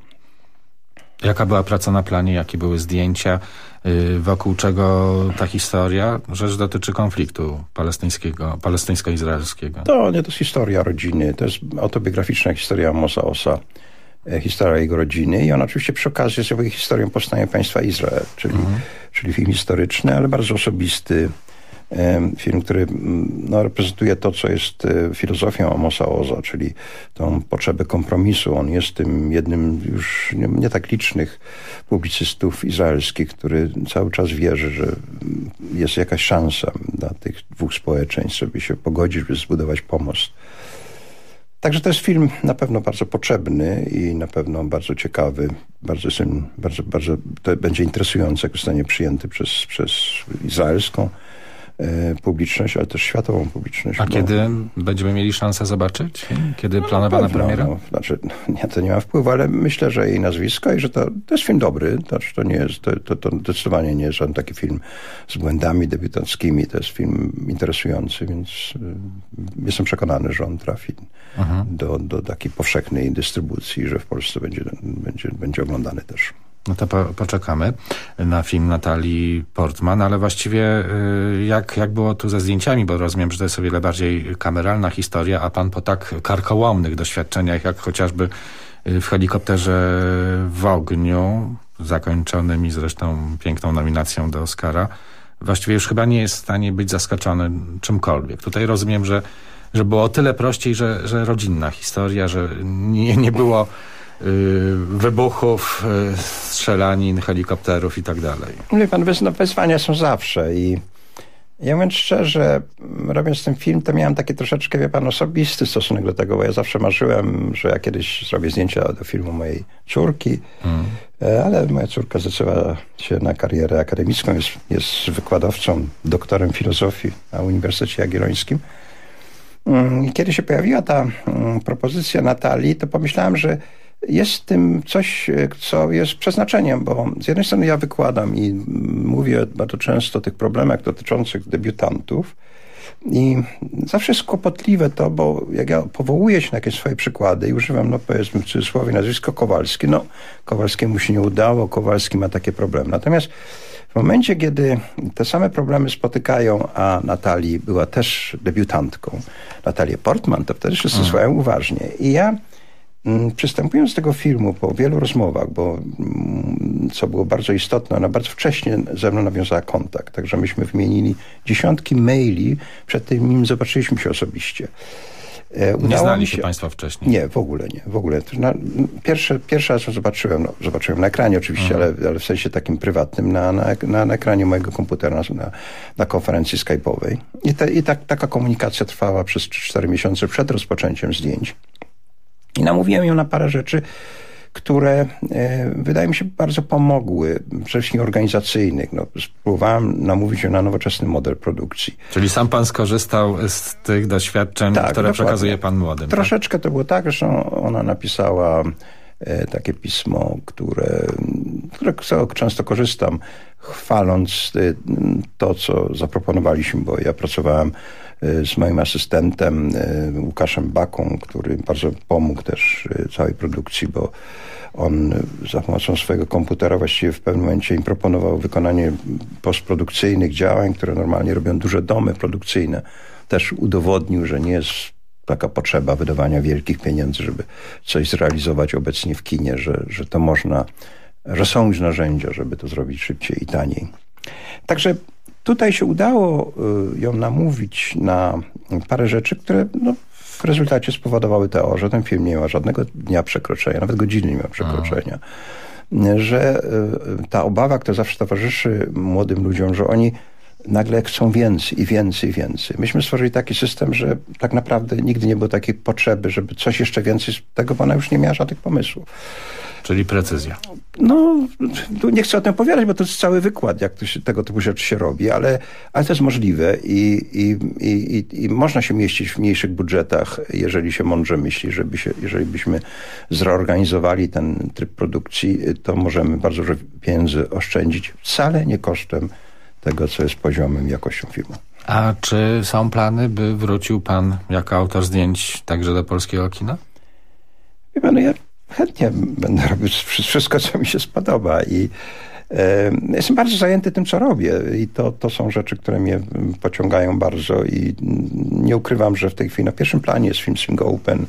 Jaka była praca na planie, jakie były zdjęcia, y, wokół czego ta historia? Rzecz dotyczy konfliktu palestyńskiego, palestyńsko-izraelskiego. To nie to jest historia rodziny, to jest autobiograficzna historia Mosa Osa, historia jego rodziny i on oczywiście przy okazji jest jakby historią powstania państwa Izrael, czyli, czyli film historyczny, ale bardzo osobisty, em, film, który no, reprezentuje to, co jest e, filozofią Amosa Oza, czyli tą potrzebę kompromisu. On jest tym jednym już nie, nie tak licznych publicystów izraelskich, który cały czas wierzy, że jest jakaś szansa dla tych dwóch społeczeństw, żeby się pogodzić, żeby zbudować pomost. Także to jest film na pewno bardzo potrzebny i na pewno bardzo ciekawy. Bardzo, bardzo, bardzo to będzie interesujące, jak zostanie przyjęty przez, przez izraelską publiczność, ale też światową publiczność. A bo- kiedy będziemy mieli szansę zobaczyć? Kiedy Na planowana pewno, premiera? No, znaczy, nie, to nie ma wpływu, ale myślę, że jej nazwisko i że to, to jest film dobry. To, znaczy, to, nie jest, to, to, to zdecydowanie nie jest żaden taki film z błędami debiutanckimi. To jest film interesujący, więc y, jestem przekonany, że on trafi Mhm. do, do takiej powszechnej dystrybucji, że w Polsce będzie, będzie, będzie oglądany też. No to po, poczekamy na film Natalii Portman, ale właściwie y, jak, jak było tu ze zdjęciami, bo rozumiem, że to jest o wiele bardziej kameralna historia, a pan po tak karkołomnych doświadczeniach, jak chociażby y, w helikopterze w ogniu, zakończonym i zresztą piękną nominacją do Oscara, właściwie już chyba nie jest w stanie być zaskoczony czymkolwiek. Tutaj rozumiem, że, że było o tyle prościej, że, że rodzinna historia, że nie, nie było wybuchów, y, strzelanin, helikopterów i tak dalej. Wie pan, wyzwania są zawsze i ja mówiąc szczerze, robiąc ten film, to miałem taki troszeczkę, wie pan, osobisty stosunek do tego, bo ja zawsze marzyłem, że ja kiedyś zrobię zdjęcia do filmu mojej córki, e, ale moja córka zdecydowała się na karierę akademicką, jest, jest wykładowcą, doktorem filozofii na Uniwersytecie Jagiellońskim. Mm, I kiedy się pojawiła ta mm, propozycja Natalii, to pomyślałem, że jest w tym coś, co jest przeznaczeniem, bo z jednej strony ja wykładam i mm, mówię bardzo często o tych problemach dotyczących debiutantów i zawsze jest kłopotliwe to, bo jak ja powołuję się na jakieś swoje przykłady i używam, no powiedzmy w cudzysłowie nazwisko Kowalski, no Kowalskiemu się nie udało, Kowalski ma takie problemy. Natomiast w momencie, kiedy te same problemy spotykają, a Natalii była też debiutantką, Natalię Portman, to wtedy wszyscy słuchają uważnie. I ja mm, przystępując do tego filmu po wielu rozmowach, bo mm, co było bardzo istotne, ona bardzo wcześnie ze mną nawiązała kontakt, także myśmy wymienili dziesiątki maili przed tym, nim zobaczyliśmy się osobiście. E, Nie udało mi znali się się- państwo wcześniej. nie, w ogóle nie. W ogóle. Na, pierwszy, pierwszy raz zobaczyłem, no, zobaczyłem na ekranie oczywiście, ale, ale w sensie takim prywatnym, na, na, na, na ekranie mojego komputera, na, na, na konferencji skype'owej. I, te, i tak, taka komunikacja trwała przez 4 miesiące przed rozpoczęciem zdjęć. I namówiłem ją na parę rzeczy, które e, wydaje mi się bardzo pomogły, przede wszystkim organizacyjnych. No, spróbowałem namówić ją na nowoczesny model produkcji. Czyli sam pan skorzystał z tych doświadczeń, które Tak, dokładnie. przekazuje pan młodym. tak? Troszeczkę to było tak, zresztą ona napisała e, takie pismo, które, które często korzystam, chwaląc e, to, co zaproponowaliśmy, bo ja pracowałem z moim asystentem e, Łukaszem Baką, który bardzo pomógł też e, całej produkcji, bo on za pomocą swojego komputera właściwie w pewnym momencie im proponował wykonanie postprodukcyjnych działań, które normalnie robią duże domy produkcyjne. Też udowodnił, że nie jest taka potrzeba wydawania wielkich pieniędzy, żeby coś zrealizować obecnie w kinie, że, że to można, że są już narzędzia, żeby to zrobić szybciej i taniej. Także tutaj się udało y, ją namówić na parę rzeczy, które no, w rezultacie spowodowały to, że ten film nie ma żadnego dnia przekroczenia, nawet godziny nie ma przekroczenia. Że y, ta obawa, która zawsze towarzyszy młodym ludziom, że oni nagle chcą więcej i więcej i więcej. Myśmy stworzyli taki system, że tak naprawdę nigdy nie było takiej potrzeby, żeby coś jeszcze więcej z tego, bo ona już nie miała żadnych pomysłów. Czyli precyzja. No, tu nie chcę o tym opowiadać, bo to jest cały wykład, jak to się, tego typu rzeczy się robi, ale, ale to jest możliwe i, i, i, i, i można się mieścić w mniejszych budżetach, jeżeli się mądrze myśli, żeby się, jeżeli byśmy zreorganizowali ten tryb produkcji, to możemy bardzo dużo pieniędzy oszczędzić, wcale nie kosztem tego, co jest poziomem jakością filmu. A czy są plany, by wrócił pan jako autor zdjęć także do polskiego kina? Wie pan, no ja chętnie będę robił wszystko, co mi się spodoba i e, jestem bardzo zajęty tym, co robię i to, to są rzeczy, które mnie pociągają bardzo i nie ukrywam, że w tej chwili na pierwszym planie jest film Swing Open,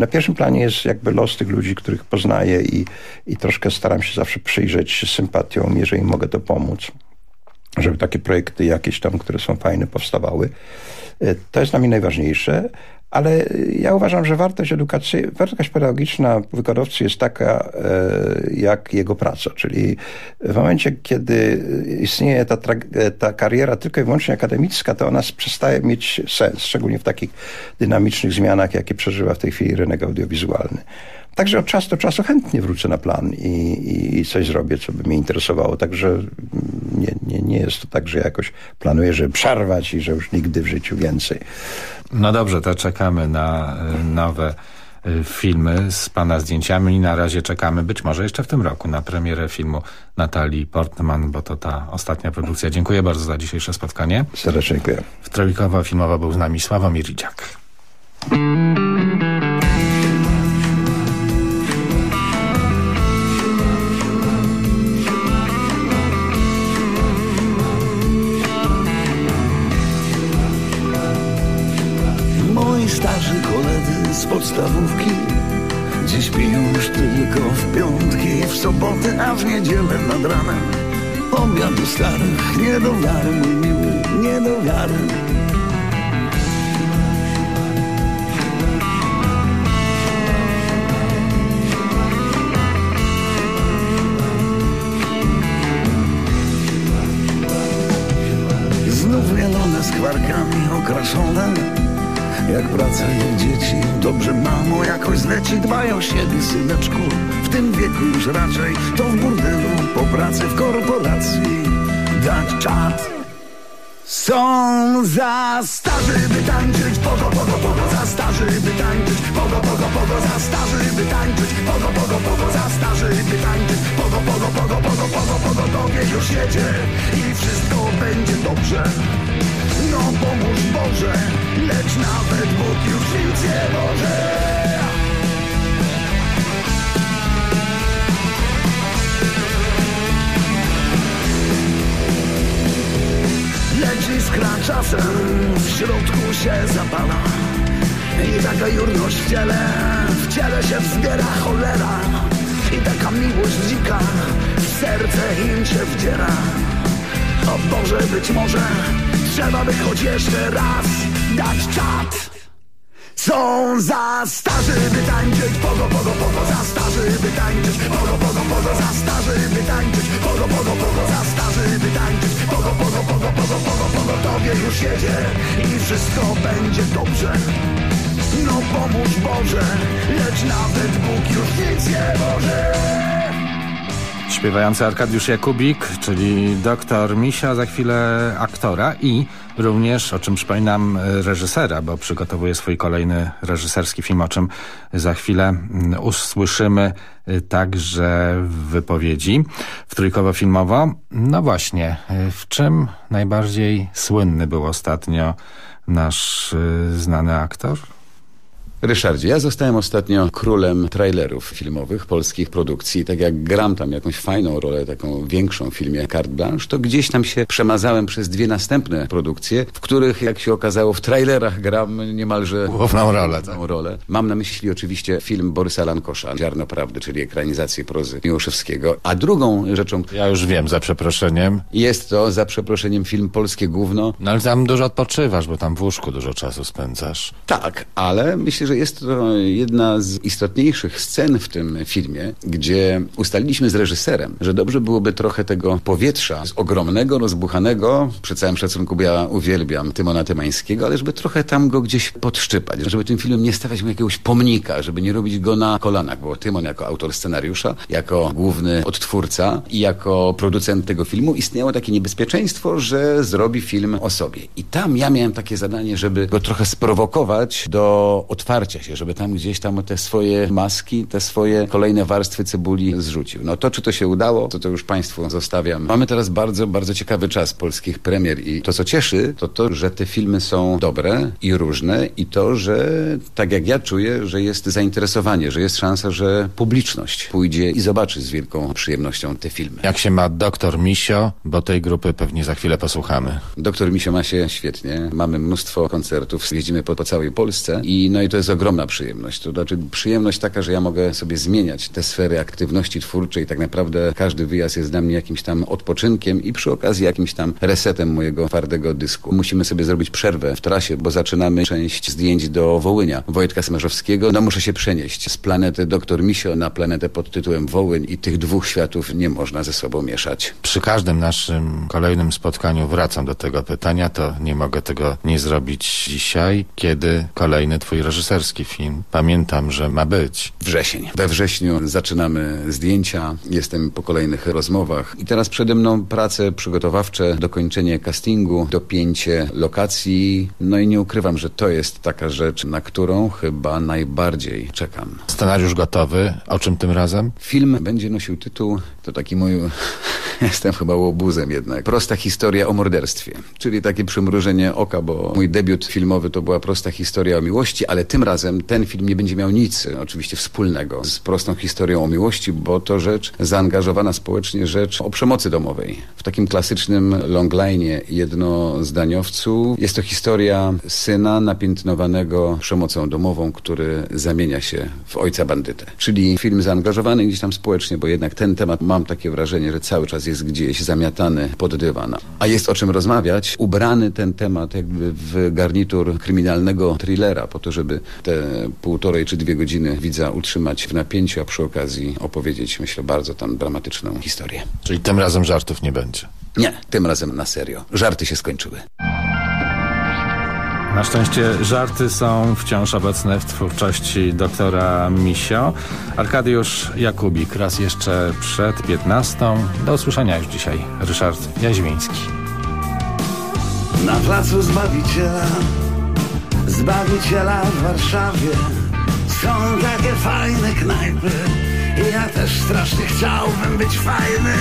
na pierwszym planie jest jakby los tych ludzi, których poznaję i, i troszkę staram się zawsze przyjrzeć sympatią, jeżeli mogę to pomóc żeby takie projekty jakieś tam, które są fajne, powstawały. E, to jest dla mnie najważniejsze, ale ja uważam, że wartość edukacji, wartość pedagogiczna wykładowcy jest taka, e, jak jego praca. Czyli w momencie, kiedy istnieje ta, ta kariera tylko i wyłącznie akademicka, to ona przestaje mieć sens, szczególnie w takich dynamicznych zmianach, jakie przeżywa w tej chwili rynek audiowizualny. Także od czasu do czasu chętnie wrócę na plan i, i, i coś zrobię, co by mnie interesowało. Także nie, nie, nie jest to tak, że jakoś planuję, żeby przerwać i że już nigdy w życiu więcej. No dobrze, to czekamy na y, nowe y, filmy z Pana zdjęciami i na razie czekamy być może jeszcze w tym roku na premierę filmu Natalii Portman, bo to ta ostatnia produkcja. Dziękuję bardzo za dzisiejsze spotkanie. Serdecznie dziękuję. W Trójkowa Filmowa był z nami Sławomir Ridziak. Podstawówki Dziś piją już tylko w piątki W sobotę, a w niedzielę nad ranem. Obiadu starych, nie do wiary, mój miły, nie do wiary. Znów mielone skwarkami okraszone jak praca dzieci Dobrze mamo jakoś zleci Dbaj o siebie syneczku W tym wieku już raczej To w burdelu Po pracy w korporacji Dać czat są za starzy, by tańczyć Pogo, pogo, pogo, za starzy, by tańczyć Pogo, pogo, pogo, za starzy, by tańczyć Pogo, pogo, pogo, za starzy, by tańczyć Pogo, pogo, pogo, pogo, pogo, pogo Tobie już jedzie I wszystko będzie dobrze No pomóż Boże Lecz nawet Bóg już nie czasem w środku się zapala I taka jurność w ciele, w ciele się wzbiera cholera I taka miłość dzika w serce im się wdziera. O Boże, być może trzeba by choć jeszcze raz dać czat są za starzy, by tańczyć Pogo, pogo, pogo, za starzy, by tańczyć Pogo, pogo, pogo, za starzy, by tańczyć Pogo, pogo, pogo, za starzy, by tańczyć Pogo, pogo, pogo, pogo, pogo, pogo Tobie już jedzie i wszystko będzie dobrze No pomóż Boże, lecz nawet Bóg już nic nie może Śpiewający Arkadiusz Jakubik, czyli doktor Misia, za chwilę aktora i również, o czym przypominam, reżysera, bo przygotowuje swój kolejny reżyserski film, o czym za chwilę mm, usłyszymy y, także w wypowiedzi w Trójkowo-Filmowo. No właśnie, y, w czym najbardziej słynny był ostatnio nasz znany aktor? Ryszardzie, ja zostałem ostatnio królem trailerów filmowych, polskich produkcji. Tak jak gram tam jakąś fajną rolę, taką większą w filmie Carte Blanche, to gdzieś tam się przemazałem przez dwie następne produkcje, w których, jak się okazało, w trailerach gram niemalże główną rolę. Tak. rolę. Mam na myśli oczywiście film Borysa Lankosza, Ziarno Prawdy, czyli ekranizację prozy Miłoszewskiego. A drugą rzeczą... Ja już wiem, za przeproszeniem. Jest to, za przeproszeniem, film Polskie Gówno. No ale tam dużo odpoczywasz, bo tam w łóżku dużo czasu spędzasz. Tak, ale myślę, że że jest to jedna z istotniejszych scen w tym filmie, gdzie ustaliliśmy z reżyserem, że dobrze byłoby trochę tego powietrza z ogromnego, rozbuchanego, przy całym szacunku, bo ja uwielbiam Tymona Tymańskiego, ale żeby trochę tam go gdzieś podszczypać, żeby tym filmem nie stawiać mu jakiegoś pomnika, żeby nie robić go na kolanach, bo Tymon jako autor scenariusza, jako główny odtwórca i jako producent tego filmu istniało takie niebezpieczeństwo, że zrobi film o sobie. I tam ja miałem takie zadanie, żeby go trochę sprowokować do otwarcia otarcia się, żeby tam gdzieś tam te swoje maski, te swoje kolejne warstwy cebuli zrzucił. No to, czy to się udało, to to już Państwu zostawiam. Mamy teraz bardzo, bardzo ciekawy czas polskich premier i to, co cieszy, to to, że te filmy są dobre i różne i to, że tak jak ja czuję, że jest zainteresowanie, że jest szansa, że publiczność pójdzie i zobaczy z wielką przyjemnością te filmy. Jak się ma doktor Misio, bo tej grupy pewnie za chwilę posłuchamy. Doktor Misio ma się świetnie. Mamy mnóstwo koncertów, jeździmy po, po całej Polsce i no i to jest ogromna przyjemność. To znaczy przyjemność taka, że ja mogę sobie zmieniać te sfery aktywności twórczej. Tak naprawdę każdy wyjazd jest dla mnie jakimś tam odpoczynkiem i przy okazji jakimś tam resetem mojego twardego dysku. Musimy sobie zrobić przerwę w trasie, bo zaczynamy część zdjęć do Wołynia. Wojtka Smarzowskiego. No muszę się przenieść z planety Doktor Misio na planetę pod tytułem Wołyń i tych dwóch światów nie można ze sobą mieszać. Przy każdym naszym kolejnym spotkaniu wracam do tego pytania, to nie mogę tego nie zrobić dzisiaj, kiedy kolejny twój reżyserski film. Pamiętam, że ma być. Wrzesień. We wrześniu zaczynamy zdjęcia, jestem po kolejnych rozmowach i teraz przede mną prace przygotowawcze, dokończenie castingu, dopięcie lokacji, no i nie ukrywam, że to jest taka rzecz, na którą chyba najbardziej czekam. Scenariusz gotowy. O czym tym razem? Film będzie nosił tytuł, to taki mój, jestem chyba łobuzem jednak, prosta historia o morderstwie, czyli takie przymrużenie oka, bo mój debiut filmowy to była prosta historia o miłości, ale tym razem ten film nie będzie miał nic oczywiście wspólnego z prostą historią o miłości, bo to rzecz zaangażowana społecznie, rzecz o przemocy domowej. W takim klasycznym longline'ie jednozdaniowcu jest to historia syna napiętnowanego przemocą domową, który zamienia się w ojca bandytę. Czyli film zaangażowany gdzieś tam społecznie, bo jednak ten temat mam takie wrażenie, że cały czas jest gdzieś zamiatany pod dywan. A jest o czym rozmawiać, ubrany ten temat jakby w garnitur kryminalnego thrillera, po to, żeby te półtorej czy dwie godziny widza utrzymać w napięciu, a przy okazji opowiedzieć, myślę, bardzo tam dramatyczną historię. Czyli tym razem żartów nie będzie. Nie, tym razem na serio. Żarty się skończyły. Na szczęście żarty są wciąż obecne w twórczości doktora Misio. Arkadiusz Jakubik raz jeszcze przed 15. Do usłyszenia już dzisiaj. Ryszard Jaźwiński. Na placu Zbawiciela, Zbawiciela w Warszawie są takie fajne knajpy i ja też strasznie chciałbym być fajny.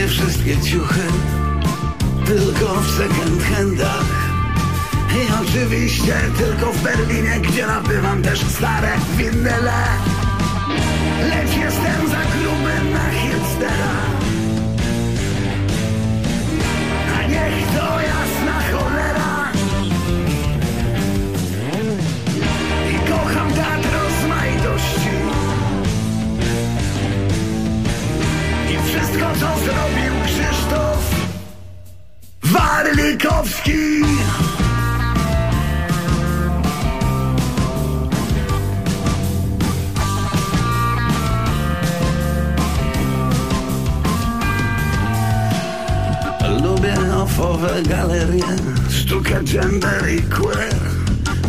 Kupuję wszystkie ciuchy tylko w second handach. I oczywiście tylko w Berlinie, gdzie nabywam też stare winnele Lecz jestem za gruby na hipstera. A niech to jasna cholera wszystko co zrobił Krzysztof Warlikowski. Lubię ofowe galerie, sztukę gender i queer.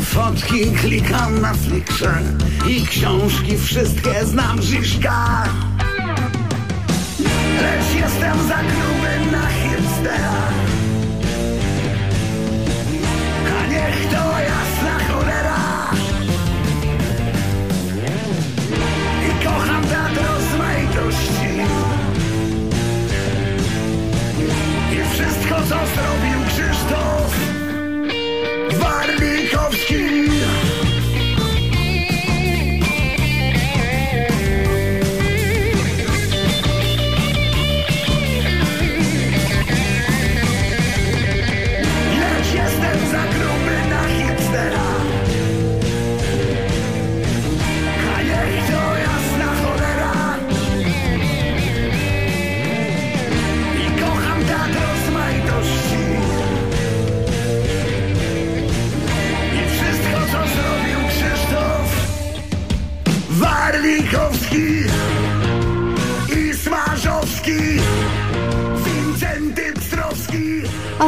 Fotki klikam na Flickrze i książki wszystkie znam Żyżka Lecz jestem za gruby na hipstera. A niech to jasna cholera. I kocham teatr rozmaitości I wszystko co zrobił Krzysztof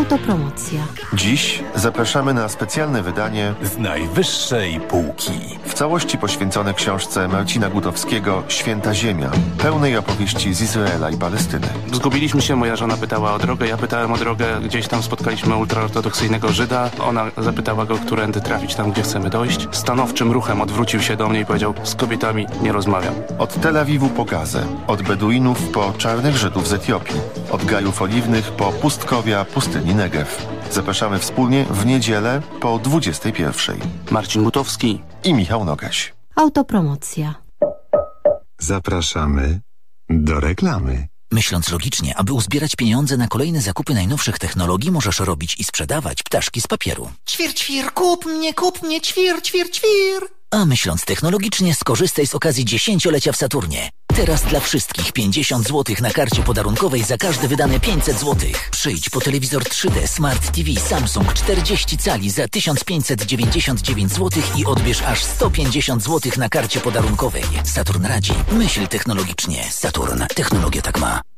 Autopromocja. Dziś zapraszamy na specjalne wydanie z najwyższej półki. W całości poświęcone książce Marcina Gutowskiego Święta Ziemia, pełnej opowieści z Izraela i Palestyny. Zgubiliśmy się, moja żona pytała o drogę, ja pytałem o drogę, gdzieś tam spotkaliśmy ultraortodoksyjnego Żyda, ona zapytała go, którędy trafić tam, gdzie chcemy dojść. Stanowczym ruchem odwrócił się do mnie i powiedział, z kobietami nie rozmawiam. Od Tel Awiwu po Gazę, od Beduinów po czarnych Żydów z Etiopii, od gajów oliwnych po pustkowia pustyni Negew. Zapraszamy wspólnie w niedzielę po 21. Marcin Gutowski i Michał Nogaś. Autopromocja. Zapraszamy do reklamy. Myśląc logicznie, aby uzbierać pieniądze na kolejne zakupy najnowszych technologii, możesz robić i sprzedawać ptaszki z papieru. Ćwir, ćwir, kup mnie, kup mnie, ćwir, ćwir, ćwir. A myśląc technologicznie, skorzystaj z okazji dziesięciolecia w Saturnie. Teraz dla wszystkich 50 zł na karcie podarunkowej za każde wydane 500 zł. Przyjdź po telewizor 3D Smart TV Samsung 40 cali za 1599 zł i odbierz aż 150 zł na karcie podarunkowej. Saturn radzi. Myśl technologicznie. Saturn. Technologia tak ma.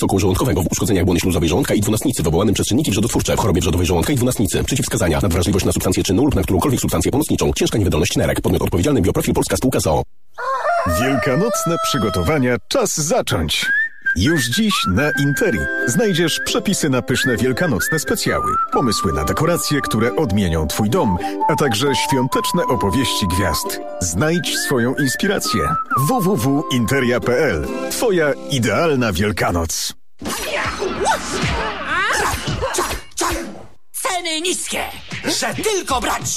soku żołądkowego, w uszkodzeniach błony śluzowej żołądka i dwunastnicy, wywołanym przez czynniki wrzodotwórcze, w chorobie wrzodowej żołądka i dwunastnicy. Przeciwwskazania, nadwrażliwość na substancję czynną lub na którąkolwiek substancję pomocniczą, ciężka niewydolność nerek, podmiot odpowiedzialny Bioprofil Polska Spółka ZOO. Wielkanocne przygotowania czas zacząć. Już dziś na Interi znajdziesz przepisy na pyszne wielkanocne specjały, pomysły na dekoracje, które odmienią Twój dom, a także świąteczne opowieści gwiazd. Znajdź swoją inspirację. www.interia.pl Twoja idealna Wielkanoc. Ceny niskie, że tylko brać!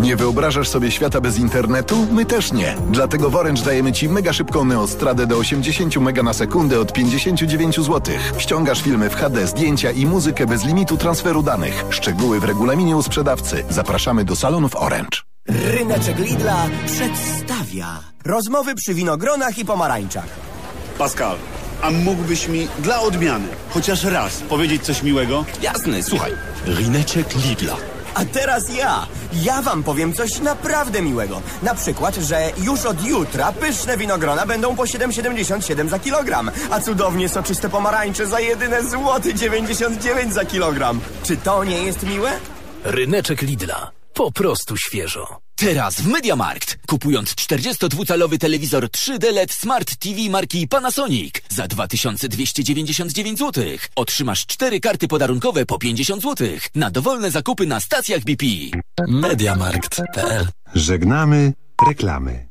Nie wyobrażasz sobie świata bez internetu? My też nie. Dlatego w Orange dajemy Ci mega szybką neostradę do 80 mega na sekundę od 59 zł. Ściągasz filmy w HD, zdjęcia i muzykę bez limitu transferu danych. Szczegóły w regulaminie u sprzedawcy. Zapraszamy do salonów Orange. Ryneczek Lidla przedstawia rozmowy przy winogronach i pomarańczach. Pascal, a mógłbyś mi dla odmiany chociaż raz powiedzieć coś miłego? Jasne, słuchaj. Ryneczek Lidla. A teraz ja. Ja wam powiem coś naprawdę miłego. Na przykład, że już od jutra pyszne winogrona będą po 7,77 za kilogram, a cudownie soczyste pomarańcze za jedyne złoty 99 za kilogram. Czy to nie jest miłe? Ryneczek Lidla. Po prostu świeżo. Teraz w Mediamarkt. Kupując 42-calowy telewizor 3D LED Smart TV marki Panasonic za 2299 zł. Otrzymasz 4 karty podarunkowe po 50 zł. Na dowolne zakupy na stacjach BP. Mediamarkt.pl Żegnamy reklamy.